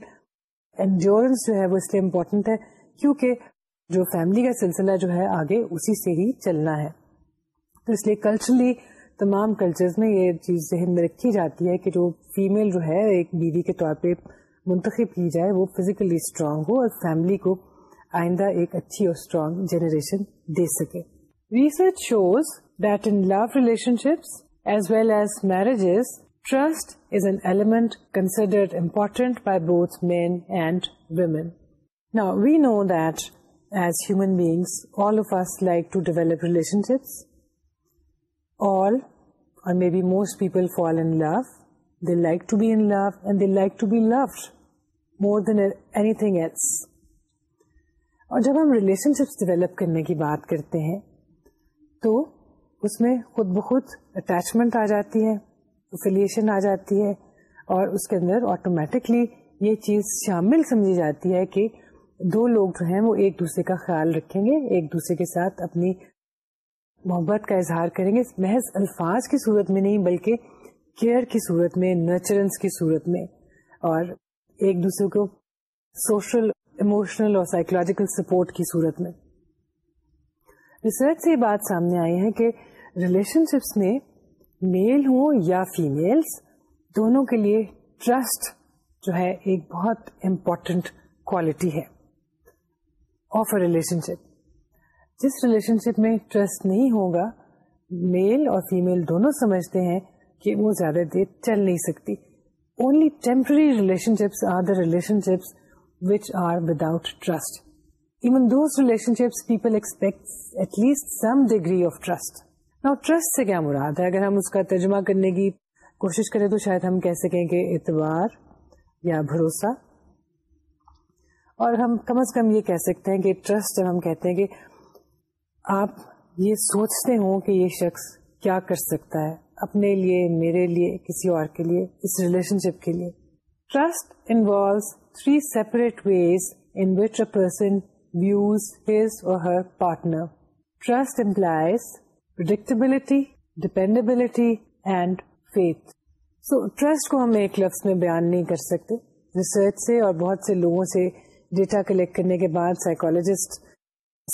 انڈیورنس جو ہے وہ اس لیے امپورٹنٹ ہے کیونکہ جو فیملی کا سلسلہ جو ہے آگے اسی سے ہی چلنا ہے تو اس لیے کلچرلی تمام کلچرز میں یہ چیز ذہن میں رکھی جاتی ہے کہ جو فیمل جو ہے ایک بیوی کے طور پہ منتخب کی جائے وہ فزیکلی اسٹرانگ ہو اور فیملی کو آئندہ ایک اچھی اور اسٹرانگ جنریشن دے سکے research shows that in love relationships as well as marriages trust is an element considered important by both men and نا we know that as human beings all of us like to develop relationships all اور maybe most people fall in love they like to be in love and they like to be loved more than anything else اور جب ہم relationships develop کرنے کی بات کرتے ہیں تو اس میں خود بخود اٹیچمنٹ آ جاتی ہے افیلیشن آ جاتی ہے اور اس کے اندر آٹومیٹکلی یہ چیز شامل سمجھی جاتی ہے کہ دو لوگ جو ہیں وہ ایک دوسرے کا خیال رکھیں گے ایک دوسرے کے ساتھ اپنی محبت کا اظہار کریں گے محض الفاظ کی صورت میں نہیں بلکہ کیئر کی صورت میں نیچرنس کی صورت میں اور ایک دوسرے کو سوشل اموشنل اور سائیکولوجیکل سپورٹ کی صورت میں ریسرچ سے یہ بات سامنے آئی ہے کہ ریلیشن شپس میں میل ہوں یا فیمل دونوں کے لیے ٹرسٹ جو ہے ایک بہت امپورٹنٹ کوالٹی ہے آف اے ریلیشن شپ جس ریلیشن شپ میں ٹرسٹ نہیں ہوگا میل اور فیمل دونوں سمجھتے ہیں کہ وہ زیادہ دیر چل نہیں سکتی only temporary relationships other relationships which are without trust even those relationships people expect at least some degree of trust سے کیا مراد ہے اگر ہم اس کا ترجمہ کرنے کی کوشش کریں تو شاید ہم کہہ سکیں کہ اتوار یا بھروسہ اور ہم کم از کم یہ کہہ سکتے ہیں کہ ٹرسٹ جب ہم کہتے ہیں کہ آپ یہ سوچتے ہوں کہ یہ شخص کیا کر سکتا ہے اپنے لیے میرے لیے کسی اور کے لیے اس ریلیشن شپ کے لیے trust involve three separate ways in person views ہر اور ہر پارٹنر ٹرسٹ امپلائز کو ہم ایک لفظ میں بیان نہیں کر سکتے ریسرچ سے اور بہت سے لوگوں سے ڈیٹا کلیکٹ کرنے کے بعد سائیکولوجسٹ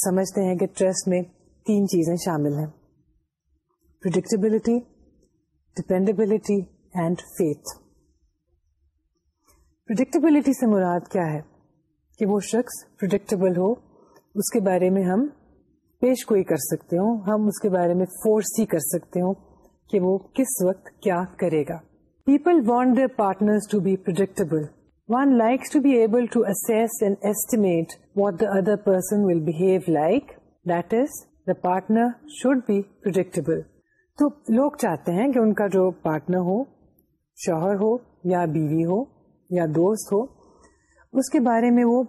سمجھتے ہیں کہ ٹرسٹ میں تین چیزیں شامل ہیں predictability dependability and faith predictability سے مراد کیا ہے کہ وہ شخص پرڈکٹیبل ہو اس کے بارے میں ہم پیش گوئی کر سکتے ہوں ہم اس کے بارے میں فورس ہی کر سکتے ہوں کہ وہ کس وقت کیا کرے گا people want their partner to be predictable one like to be able to assess and estimate what the other person will behave like that is the partner should be predictable تو لوگ چاہتے ہیں کہ ان کا جو پارٹنر ہو شوہر ہو یا بیوی ہو یا دوست ہو اس کے بارے میں وہ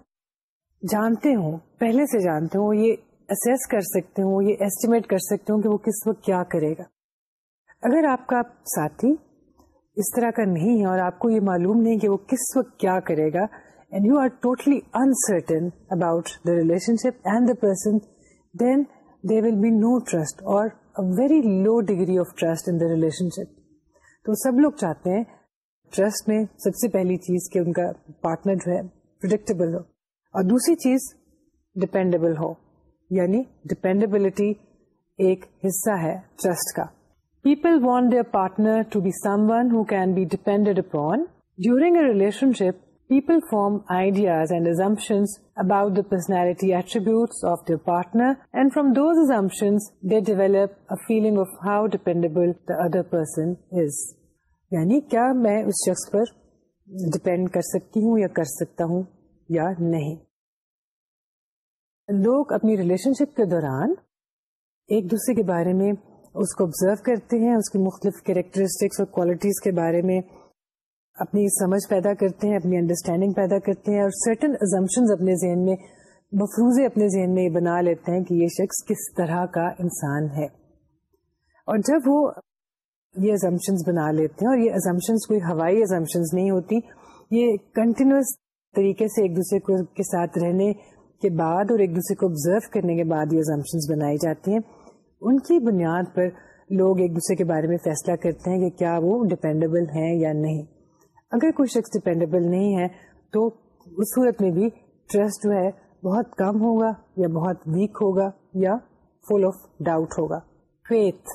جانتے ہوں پہلے سے جانتے ہوں یہ اسیس کر سکتے ہوں یہ ایسٹیمیٹ کر سکتے ہوں کہ وہ کس وقت کیا کرے گا اگر آپ کا ساتھی اس طرح کا نہیں ہے اور آپ کو یہ معلوم نہیں کہ وہ کس وقت کیا کرے گا and you are totally uncertain about the relationship and the person then they will be no trust اور very low degree of trust in the relationship تو سب لوگ چاہتے ہیں ٹرسٹ میں سب سے پہلی چیز کہ ان کا پارٹنر جو ہے پروڈکٹیبل ہو اور دوسری چیز ڈپینڈیبل ہو یعنی ڈپینڈیبلٹی ایک حصہ ہے ٹرسٹ کا people want their partner to be someone who can be depended upon during a relationship people form ideas and assumption about the personality attribute of their partner and from those ایشن they develop a feeling of how dependable other person is یعنی کیا میں اس شخص پر depend کر سکتی ہوں یا کر سکتا ہوں یا نہیں لوگ اپنی ریلیشن شپ کے دوران ایک دوسرے کے بارے میں اس کو آبزرو کرتے ہیں اس کی مختلف کیریکٹرسٹکس اور کوالٹیز کے بارے میں اپنی سمجھ پیدا کرتے ہیں اپنی انڈرسٹینڈنگ پیدا کرتے ہیں اور سرٹن ازمپشن اپنے ذہن میں مفروضے اپنے ذہن میں یہ بنا لیتے ہیں کہ یہ شخص کس طرح کا انسان ہے اور جب وہ یہ ازمپشنس بنا لیتے ہیں اور یہ ازمپشنس کوئی ہوائی ازمپشنس نہیں ہوتی یہ کنٹینیوس طریقے سے ایک دوسرے کے ساتھ رہنے کے بعد اور ایک دوسرے کو آبزرو کرنے کے بعد یہ ازمپشنس بنائی جاتی ہیں ان کی بنیاد پر لوگ ایک دوسرے کے بارے میں فیصلہ کرتے ہیں کہ کیا وہ ڈپینڈیبل ہیں یا نہیں اگر کوئی شخص ڈپینڈیبل نہیں ہے تو اس صورت میں بھی ٹرسٹ جو ہے بہت کم ہوگا یا بہت ویک ہوگا یا فل آف ڈاؤٹ ہوگا faith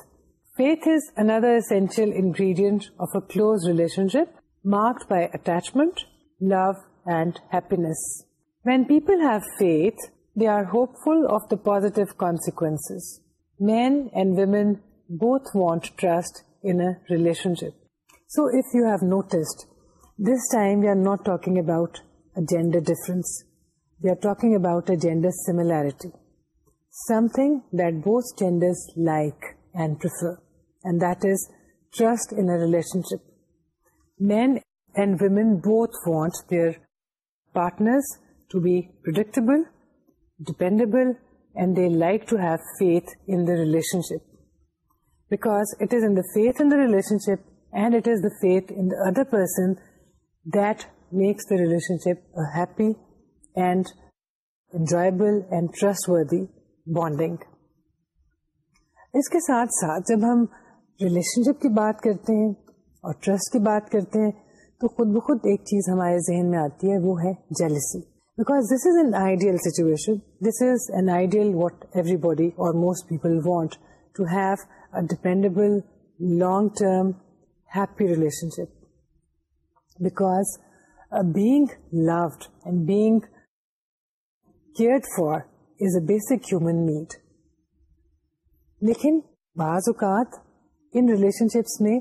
Faith is another essential ingredient of a close relationship marked by attachment, love, and happiness. When people have faith, they are hopeful of the positive consequences. Men and women both want trust in a relationship. So if you have noticed, this time we are not talking about a gender difference. We are talking about a gender similarity, something that both genders like and prefer. And this trust relationship men and women want their partner dependable and they like to have faith relationship back it the faith in the relationship and it is the faith in the other person that makes the relationship and enjoy trust or the bonding اس کے ساتھ ساتھ جب ہم relation شپ کی بات کرتے ہیں اور ٹرسٹ کی بات کرتے ہیں تو خود بخود ایک چیز ہمارے ذہن میں آتی ہے وہ ہے jealousy because this is an ideal situation this is an ideal what everybody اور most people want to have a dependable long term happy relationship because being loved and being cared for is a basic human need لیکن بعض اوقات in relation ships میں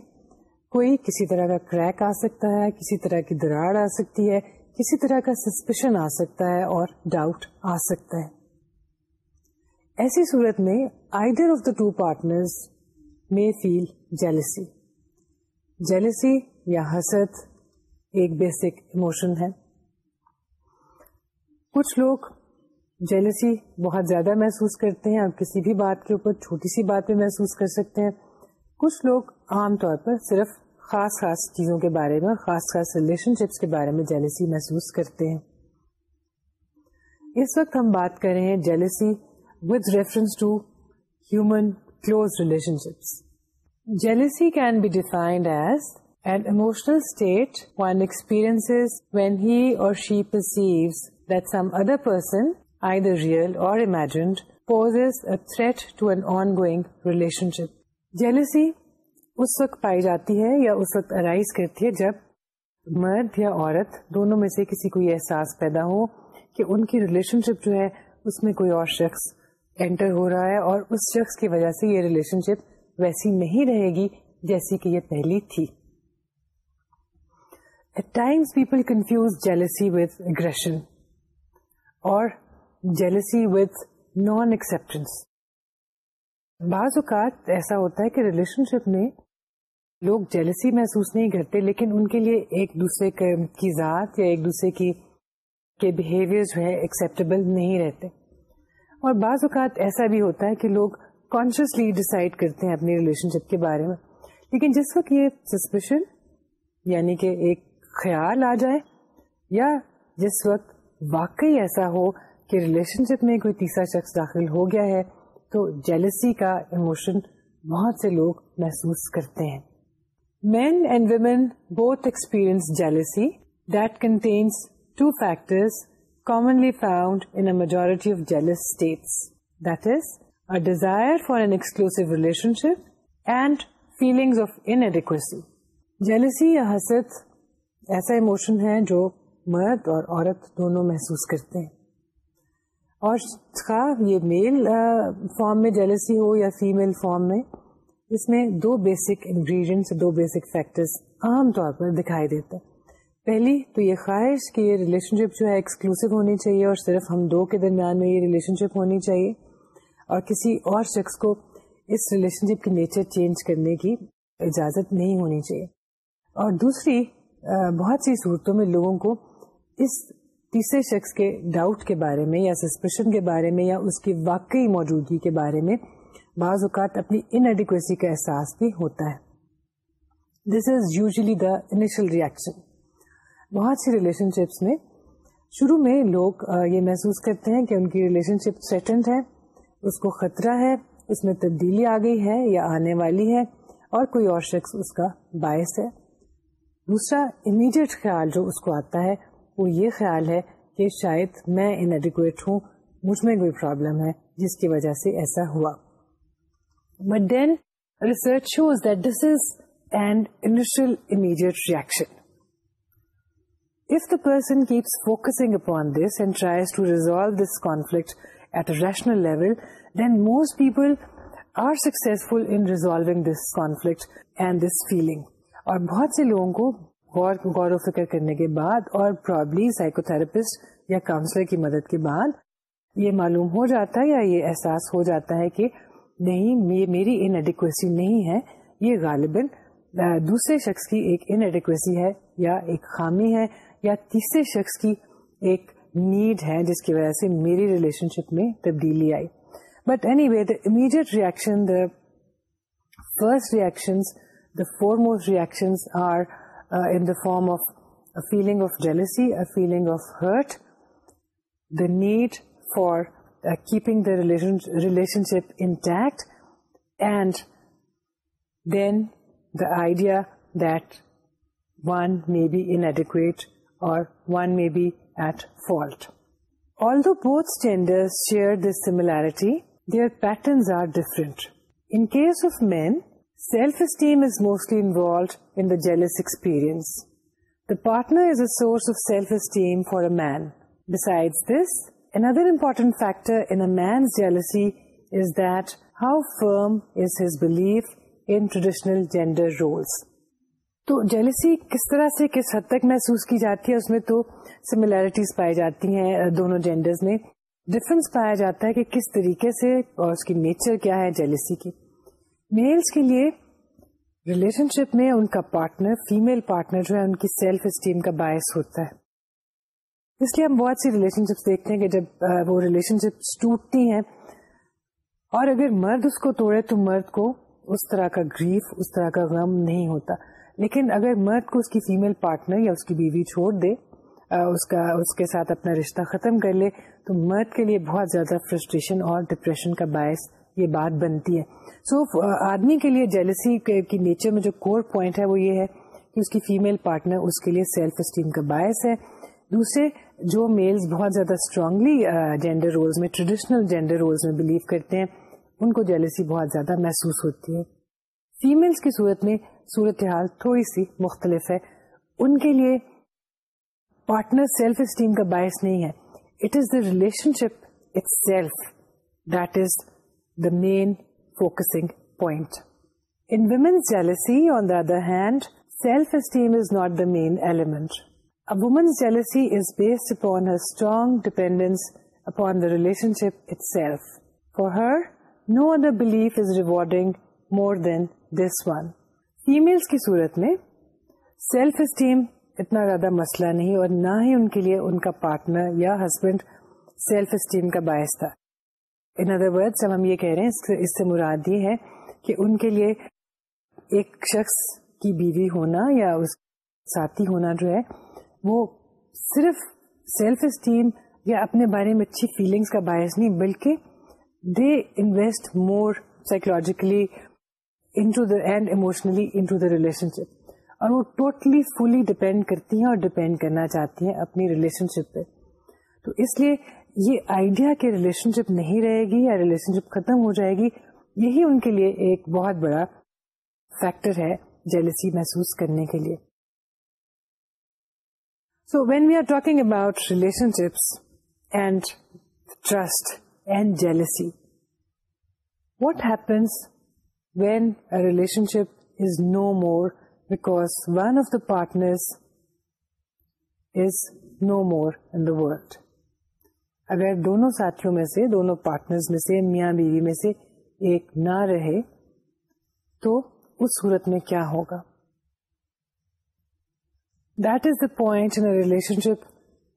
کوئی کسی طرح کا crack آ سکتا ہے کسی طرح کی دراڑ آ سکتی ہے کسی طرح کا سسپیشن آ سکتا ہے اور ڈاؤٹ آ سکتا ہے ایسی صورت میں either of the two partner may feel jealousy jealousy یا حسد ایک بیسک اموشن ہے کچھ لوگ جیلسی بہت زیادہ محسوس کرتے ہیں اور کسی بھی بات کے اوپر چھوٹی سی بات پہ محسوس کر سکتے ہیں کچھ لوگ عام طور پر صرف خاص خاص چیزوں کے بارے میں خاص خاص ریلیشن شپس کے بارے میں جیلسی محسوس کرتے ہیں اس وقت ہم بات کر رہے ہیں jealousy with reference to human close relationships jealousy can be defined as an emotional state one experience when he اور she perceive that some other person either real اور imagined poses is a threat to an ongoing relationship jealousy اس وقت پائی جاتی ہے یا اس وقت arise کرتی ہے جب مرد یا عورت دونوں میں سے کسی کو یہ احساس پیدا ہو کہ ان کی ریلیشن شپ جو ہے اس میں کوئی اور شخص انٹر ہو رہا ہے اور اس شخص کی وجہ سے یہ ریلیشن شپ ویسی نہیں رہے گی جیسی کہ یہ پہلی تھی at people confuse jealousy with aggression اور جیلسی نان ایکسپٹینس بعض اوقات ایسا ہوتا ہے کہ ریلیشن شپ میں لوگ جیلسی محسوس نہیں کرتے لیکن ان کے لیے ایک دوسرے کی ذات یا ایک دوسرے کی کے بیہیویئر جو ہے ایکسیپٹیبل نہیں رہتے اور بعض اوقات ایسا بھی ہوتا ہے کہ لوگ کانشیسلی ڈسائڈ کرتے ہیں اپنی ریلیشن شپ کے بارے میں لیکن جس وقت یہ سسپیشن یعنی کہ ایک خیال آ جائے یا جس وقت واقعی ایسا ہو کہ ریلیشن شپ میں کوئی تیسرا شخص داخل ہو گیا ہے تو جیلسی کا ایموشن بہت سے لوگ محسوس کرتے ہیں men and women both experience jealousy that contains two factors commonly found in majority of jealous states that is a desire for an exclusive relationship and feeling of inadequacy jealousy یا حسد ایسا emotion ہے جو مرد اور عورت دونوں محسوس کرتے ہیں اور خواہ یہ میل فارم میں جیلسی ہو یا فیمیل فارم میں اس میں دو بیسک انگریڈینٹس دو بیسک فیکٹرس عام طور پر دکھائی دیتا پہلی تو یہ خواہش کہ یہ ریلیشن شپ جو ہے ایکسکلوسو ہونی چاہیے اور صرف ہم دو کے درمیان میں یہ ریلیشن شپ ہونی چاہیے اور کسی اور شخص کو اس ریلیشن شپ کی نیچر چینج کرنے کی اجازت نہیں ہونی چاہیے اور دوسری بہت سی صورتوں میں لوگوں کو اس تیسرے شخص کے ڈاؤٹ کے بارے میں یا سسپیشن کے بارے میں یا اس کی واقعی موجودگی کے بارے میں بعض اوقات اپنی انڈیکویسی کا احساس بھی ہوتا ہے this is usually the initial reaction بہت سی ریلیشن شپس میں شروع میں لوگ یہ محسوس کرتے ہیں کہ ان کی ریلیشن شپ سیٹنڈ ہے اس کو خطرہ ہے اس میں تبدیلی آ گئی ہے یا آنے والی ہے اور کوئی اور شخص اس کا باعث ہے دوسرا امیڈیٹ خیال جو اس کو آتا ہے کو یہ خیال ہے کہ شاید میں انڈیکویٹ ہوں مجھ میں کوئی پرابلم ہے جس کی وجہ سے ایسا ہوا but then research shows that this is immediate reaction of the person keeps focusing upon this and tries to resolve this conflict at a rational level then most people are successful in resolving this conflict and this feeling اور بہت سے لوگوں کو غور غور و فکر کرنے کے بعد اور پرابلی سائیکو تھراپسٹ یا کاؤنسلر کی مدد کے بعد یہ معلوم ہو جاتا ہے یا یہ احساس ہو جاتا ہے کہ نہیں یہ میری ان ایڈیکویسی نہیں ہے یہ غالباً دوسرے شخص کی ایک ان ایڈیکویسی ہے یا ایک خامی ہے یا تیسرے شخص کی ایک نیڈ ہے جس کی وجہ سے میری ریلیشن شپ میں تبدیلی آئی but anyway the immediate reaction the first reaction the foremost reaction are Uh, in the form of a feeling of jealousy, a feeling of hurt, the need for uh, keeping the relationship intact, and then the idea that one may be inadequate or one may be at fault. Although both genders share this similarity, their patterns are different. In case of men, gender roles تو jealousy کس طرح سے کس حد تک محسوس کی جاتی ہے اس میں تو سملیرٹیز پائی جاتی ہیں دونوں جینڈرز میں ڈفرنس پایا جاتا ہے کہ کس طریقے سے اور اس کی نیچر کیا ہے جیلسی کی میلس کے لیے ریلیشن شپ میں ان کا پارٹنر فیمل پارٹنر جو ہے ان کی سیلف اسٹیم کا باعث ہوتا ہے اس لیے ہم بہت سی ریلیشن شپس دیکھتے ہیں کہ جب وہ ریلیشن شپس ٹوٹتی ہیں اور اگر مرد اس کو توڑے تو مرد کو اس طرح کا گریف اس طرح کا غم نہیں ہوتا لیکن اگر مرد کو اس کی فیمل پارٹنر یا اس کی بیوی چھوڑ دے اس کا اس کے ساتھ اپنا رشتہ ختم کر لے تو مرد کے لیے بہت زیادہ فرسٹریشن اور ڈپریشن کا باعث یہ بات بنتی ہے سو آدمی کے لیے جیلسی کی نیچر میں جو کور پوائنٹ ہے وہ یہ ہے کہ اس کی فیمل پارٹنر اس کے لیے سیلف اسٹیم کا باعث ہے دوسرے جو میلز بہت زیادہ اسٹرانگلی جینڈر رولز میں ٹریڈیشنل جینڈر رولز میں بلیو کرتے ہیں ان کو جیلسی بہت زیادہ محسوس ہوتی ہے فیملس کی صورت میں صورتحال تھوڑی سی مختلف ہے ان کے لیے پارٹنر سیلف اسٹیم کا باعث نہیں ہے it is the relationship itself that is main focus point in women's jealousy on the other hand self esteem is not the main element jealousy is base upon strong dependence upon the relationship itself for her no other belief is rewarding more than this one females کی صورت میں سیلف اسٹیم اتنا زیادہ مسئلہ نہیں اور نہ ہی ان کے لیے ان کا پارٹنر یا ہسبینڈ سیلف اسٹیم کا باعث تھا ان ادر ورڈ ہم یہ کہہ رہے ہیں اس سے مراد یہ ہے کہ ان کے لیے ایک شخص کی بیوی ہونا یا اس ساتھی ہونا جو ہے وہ صرف سیلف اسٹیم یا اپنے بارے میں اچھی فیلنگس کا باعث نہیں بلکہ they invest more psychologically into the and emotionally into the relationship اور وہ ٹوٹلی فلی ڈپینڈ کرتی ہیں اور ڈپینڈ کرنا چاہتی ہیں اپنی ریلیشن شپ پہ تو اس لیے یہ آئیڈیا کہ ریلیشن شپ نہیں رہے گی یا ریلیشن شپ ختم ہو جائے گی یہی ان کے لیے ایک بہت بڑا فیکٹر ہے جیلسی محسوس کرنے کے لیے so when we are talking about relationships and trust and jealousy what happens when relationship is no more back one of the partner is no more in the world اگر دونوں ساتھیوں میں سے دونوں پارٹنر میں سے میاں بیوی میں سے ایک نہ رہے تو اس صورت میں کیا ہوگا that is the point in relationship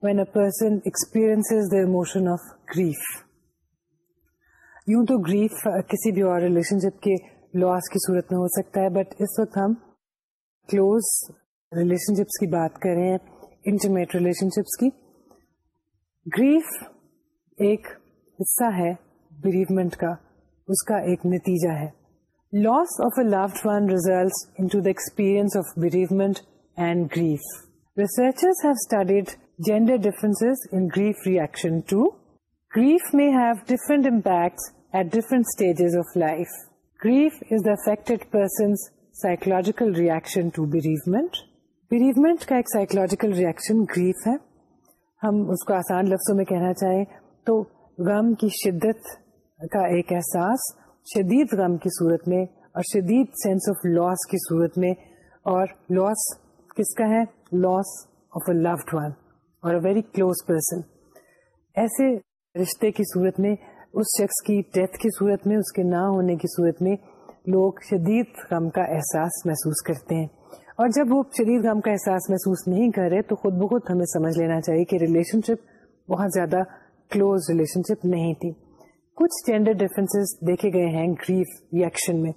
when a person experience the emotion of grief یوں تو گریف کسی بھی اور ریلیشن شپ کے لاس کی صورت میں ہو سکتا ہے بٹ اس وقت ہم کلوز ریلیشن شپس کی بات کریں انٹرمیٹ ریلیشن شپس کی گریف ایک حصہ ہے بریومنٹ کا اس کا ایک نتیجہ ہے loss of a loved one into the experience of bereavement and grief have studied gender in grief reaction to grief میں have different impact at different stages of life grief is the affected person psychological reaction to bereavement bereavement کا ایک psychological reaction grief ہے ہم اس کو آسان لفظوں میں کہنا چاہیں تو غم کی شدت کا ایک احساس شدید غم کی صورت میں اور شدید سینس آف لاس کی صورت میں اور لاس لاس کس کا ہے آف اے لوڈ ون اور ویری کلوز پرسن ایسے رشتے کی صورت میں اس شخص کی ڈیتھ کی صورت میں اس کے نہ ہونے کی صورت میں لوگ شدید غم کا احساس محسوس کرتے ہیں اور جب وہ شدید غم کا احساس محسوس نہیں کر رہے تو خود بخود ہمیں سمجھ لینا چاہیے کہ ریلیشن شپ بہت زیادہ کلوز ریلیشن شپ نہیں تھی کچھ اسٹینڈرڈ ڈفرینس دیکھے گئے ہیں گریف ریئیکشن میں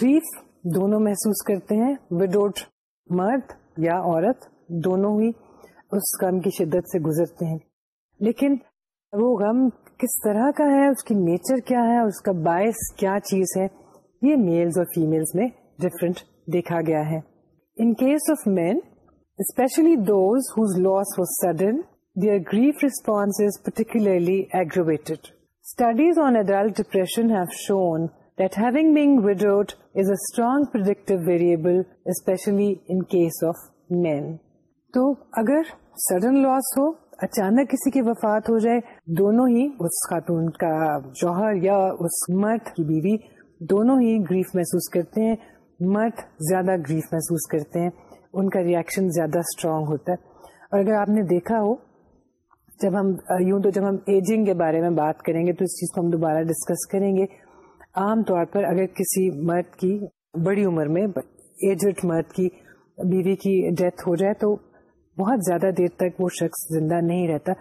گریف دونوں دونوں محسوس کرتے ہیں مرد یا عورت ہی اس کی شدت سے گزرتے ہیں لیکن وہ غم کس طرح کا ہے اس کی نیچر کیا ہے اس کا باعث کیا چیز ہے یہ میلز اور فیملز میں ڈفرینٹ دیکھا گیا ہے in case of men especially those his loss was sudden their grief response particularly studies on adult depression تو اچانک کسی کی وفات ہو جائے دونوں ہی اس خاتون کا جوہر یا اس کی بیوی دونوں ہی گریف محسوس کرتے ہیں مرد زیادہ گریف محسوس کرتے ہیں ان کا ریئیکشن زیادہ اسٹرانگ ہوتا ہے اور اگر آپ نے دیکھا ہو جب ہم یوں تو جب ہم ایجنگ کے بارے میں بات کریں گے تو اس چیز کو ہم دوبارہ ڈسکس کریں گے عام طور پر اگر کسی مرد کی بڑی عمر میں ایجڈ مرد کی بیوی کی ڈیتھ ہو جائے تو بہت زیادہ دیر تک وہ شخص زندہ نہیں رہتا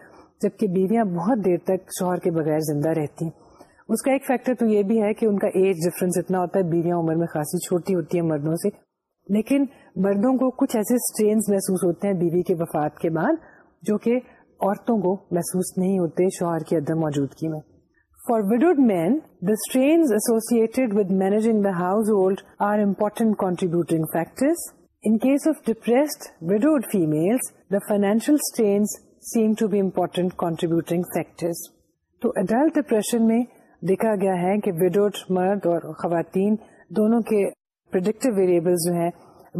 جبکہ بیویاں بہت دیر تک شوہر کے بغیر زندہ رہتی ہیں اس کا ایک فیکٹر تو یہ بھی ہے کہ ان کا ایج ڈفرینس اتنا ہوتا ہے بیویاں عمر میں خاصی چھوٹی ہوتی ہیں مردوں سے لیکن مردوں کو کچھ ایسے اسٹرینس محسوس ہوتے ہیں بیوی کے وفات کے بعد جو کہ عورتوں کو محسوس نہیں ہوتے شوہر کی عدم موجودگی میں for widowed men the strains associated with managing the household are important contributing factors in case of depressed widowed female the financial strains seem to be important contributing factors تو اڈلٹ ڈپریشن میں دیکھا گیا ہے کہ widowed مرد اور خواتین دونوں کے پروڈکٹ ویریبل جو ہیں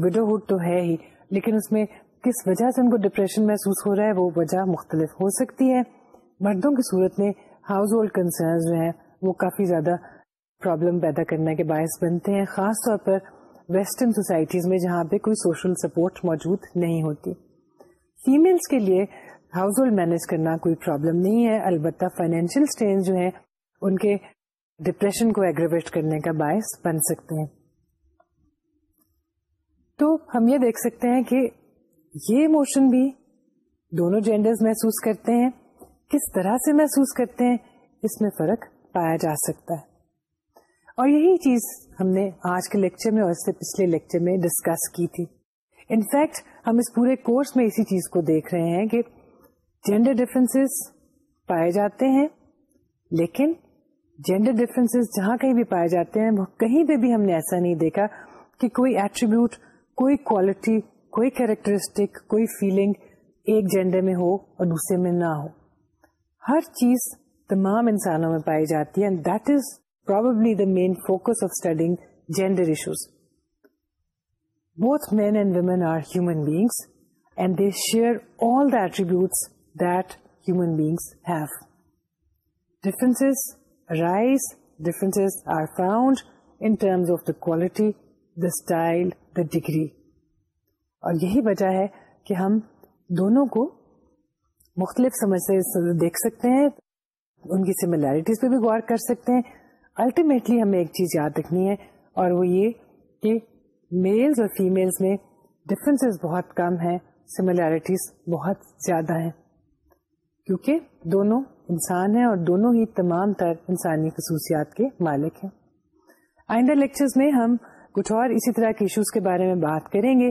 وڈوہڈ تو ہے ہی لیکن اس میں کس وجہ سے ان کو ڈپریشن محسوس ہو رہا ہے وہ وجہ مختلف ہو سکتی ہے مردوں کی صورت میں ہاؤس ہولڈ کنسرن جو ہیں وہ کافی زیادہ پرابلم پیدا کرنے کے باعث بنتے ہیں خاص طور پر ویسٹرن سوسائٹیز میں جہاں پہ کوئی سوشل سپورٹ موجود نہیں ہوتی فیملس کے لیے ہاؤس ہولڈ مینج کرنا کوئی پرابلم نہیں ہے البتہ فائنینشیل اسٹین جو ہے ان کے ڈپریشن کو ایگریویٹ کرنے کا باعث بن سکتے ہیں تو ہم یہ دیکھ سکتے ہیں کہ یہ اموشن بھی دونوں جینڈرز محسوس کرتے ہیں کس طرح سے محسوس کرتے ہیں اس میں فرق پایا جا سکتا ہے اور یہی چیز ہم نے آج کے لیکچر میں اور اس سے پچھلے لیکچر میں ڈسکس کی تھی انفیکٹ ہم اس پورے کورس میں اسی چیز کو دیکھ رہے ہیں کہ جینڈر ڈفرینس پائے جاتے ہیں لیکن جینڈر ڈفرینس جہاں کہیں بھی پائے جاتے ہیں وہ کہیں پہ بھی ہم نے ایسا نہیں دیکھا کہ کوئی ایٹریبیوٹ کوئی کوالٹی کوئی کریکٹرسٹک کوئی فیلنگ ایک جینڈر میں ہو اور دوسرے میں نہ ہو ہر چیز تمام انسانوں میں پائی جاتی ہے and and and that that is the the the main main focus of of studying gender issues both women are are human human beings beings they share all attributes have differences differences rise found in terms quality the style the degree اور یہی وجہ ہے کہ ہم دونوں کو مختلف سمجھ سے دیکھ سکتے ہیں ان کی سملیرٹیز پہ بھی غور کر سکتے ہیں الٹیمیٹلی ہمیں ایک چیز یاد رکھنی ہے اور وہ یہ کہ میلز اور فیمیلز میں ڈفرینس بہت کم ہیں سملیرٹیز بہت زیادہ ہیں کیونکہ دونوں انسان ہیں اور دونوں ہی تمام تر انسانی خصوصیات کے مالک ہیں آئندہ لیکچرز میں ہم کچھ اور اسی طرح کے ایشوز کے بارے میں بات کریں گے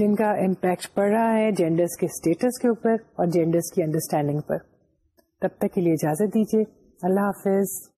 جن کا امپیکٹ پڑ رہا ہے جینڈرس کے اسٹیٹس کے اوپر اور جینڈرس کی انڈرسٹینڈنگ پر تب تک کے لیے اجازت دیجیے اللہ حافظ